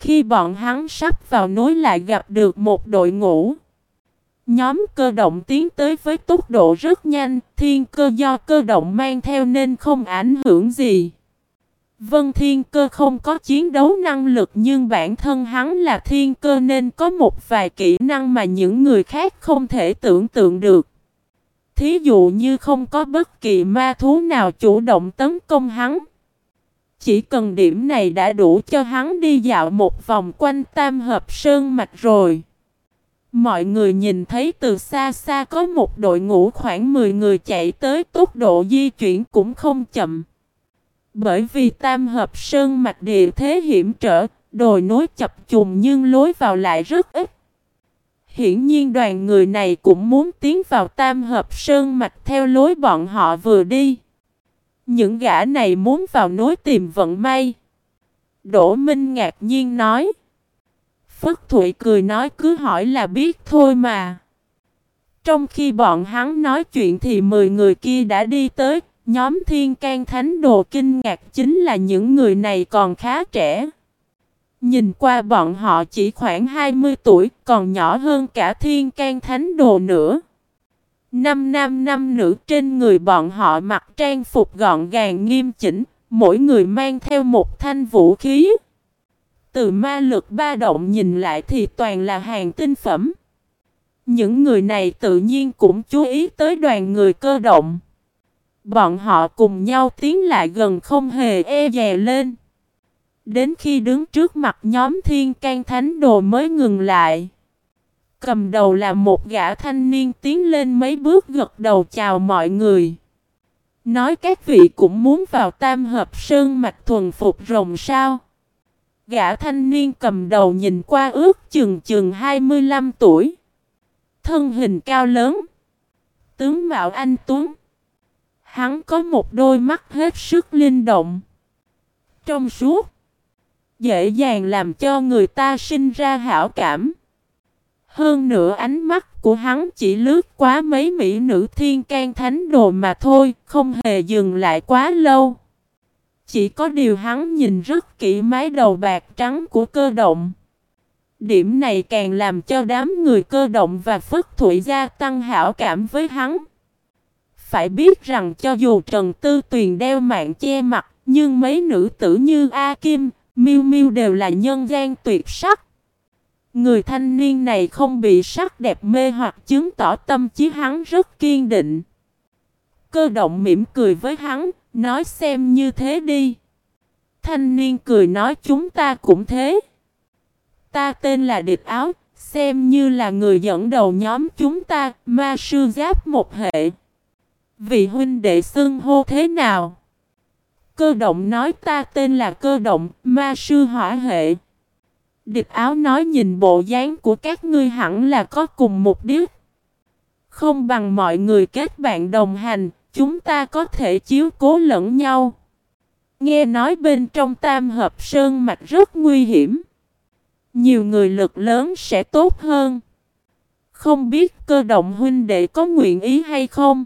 Khi bọn hắn sắp vào núi lại gặp được một đội ngũ. Nhóm cơ động tiến tới với tốc độ rất nhanh, thiên cơ do cơ động mang theo nên không ảnh hưởng gì. Vân Thiên Cơ không có chiến đấu năng lực nhưng bản thân hắn là thiên cơ nên có một vài kỹ năng mà những người khác không thể tưởng tượng được. Thí dụ như không có bất kỳ ma thú nào chủ động tấn công hắn. Chỉ cần điểm này đã đủ cho hắn đi dạo một vòng quanh tam hợp sơn mạch rồi. Mọi người nhìn thấy từ xa xa có một đội ngũ khoảng 10 người chạy tới tốc độ di chuyển cũng không chậm. Bởi vì tam hợp sơn mạch địa thế hiểm trở, đồi núi chập trùng nhưng lối vào lại rất ít. Hiển nhiên đoàn người này cũng muốn tiến vào tam hợp sơn mạch theo lối bọn họ vừa đi. Những gã này muốn vào núi tìm vận may. Đỗ Minh ngạc nhiên nói. Phất Thụy cười nói cứ hỏi là biết thôi mà. Trong khi bọn hắn nói chuyện thì 10 người kia đã đi tới, Nhóm thiên can thánh đồ kinh ngạc chính là những người này còn khá trẻ. Nhìn qua bọn họ chỉ khoảng 20 tuổi, còn nhỏ hơn cả thiên can thánh đồ nữa. Năm nam năm nữ trên người bọn họ mặc trang phục gọn gàng nghiêm chỉnh, mỗi người mang theo một thanh vũ khí. Từ ma lực ba động nhìn lại thì toàn là hàng tinh phẩm. Những người này tự nhiên cũng chú ý tới đoàn người cơ động. Bọn họ cùng nhau tiến lại gần không hề e dè lên. Đến khi đứng trước mặt nhóm thiên can thánh đồ mới ngừng lại. Cầm đầu là một gã thanh niên tiến lên mấy bước gật đầu chào mọi người. Nói các vị cũng muốn vào tam hợp sơn mạch thuần phục rồng sao. Gã thanh niên cầm đầu nhìn qua ước chừng chừng 25 tuổi. Thân hình cao lớn. Tướng Mạo Anh Tuấn. Hắn có một đôi mắt hết sức linh động. Trong suốt. Dễ dàng làm cho người ta sinh ra hảo cảm. Hơn nữa ánh mắt của hắn chỉ lướt quá mấy mỹ nữ thiên can thánh đồ mà thôi, không hề dừng lại quá lâu. Chỉ có điều hắn nhìn rất kỹ mái đầu bạc trắng của cơ động. Điểm này càng làm cho đám người cơ động và phất thủy gia tăng hảo cảm với hắn. Phải biết rằng cho dù Trần Tư Tuyền đeo mạng che mặt, nhưng mấy nữ tử như A Kim, Miu Miu đều là nhân gian tuyệt sắc. Người thanh niên này không bị sắc đẹp mê hoặc chứng tỏ tâm trí hắn rất kiên định. Cơ động mỉm cười với hắn, nói xem như thế đi. Thanh niên cười nói chúng ta cũng thế. Ta tên là Địch Áo, xem như là người dẫn đầu nhóm chúng ta, ma sư giáp một hệ. Vị huynh đệ xưng hô thế nào? Cơ động nói ta tên là cơ động, ma sư hỏa hệ. Địch áo nói nhìn bộ dáng của các ngươi hẳn là có cùng một đích. Không bằng mọi người kết bạn đồng hành, chúng ta có thể chiếu cố lẫn nhau. Nghe nói bên trong tam hợp sơn mạch rất nguy hiểm. Nhiều người lực lớn sẽ tốt hơn. Không biết cơ động huynh đệ có nguyện ý hay không?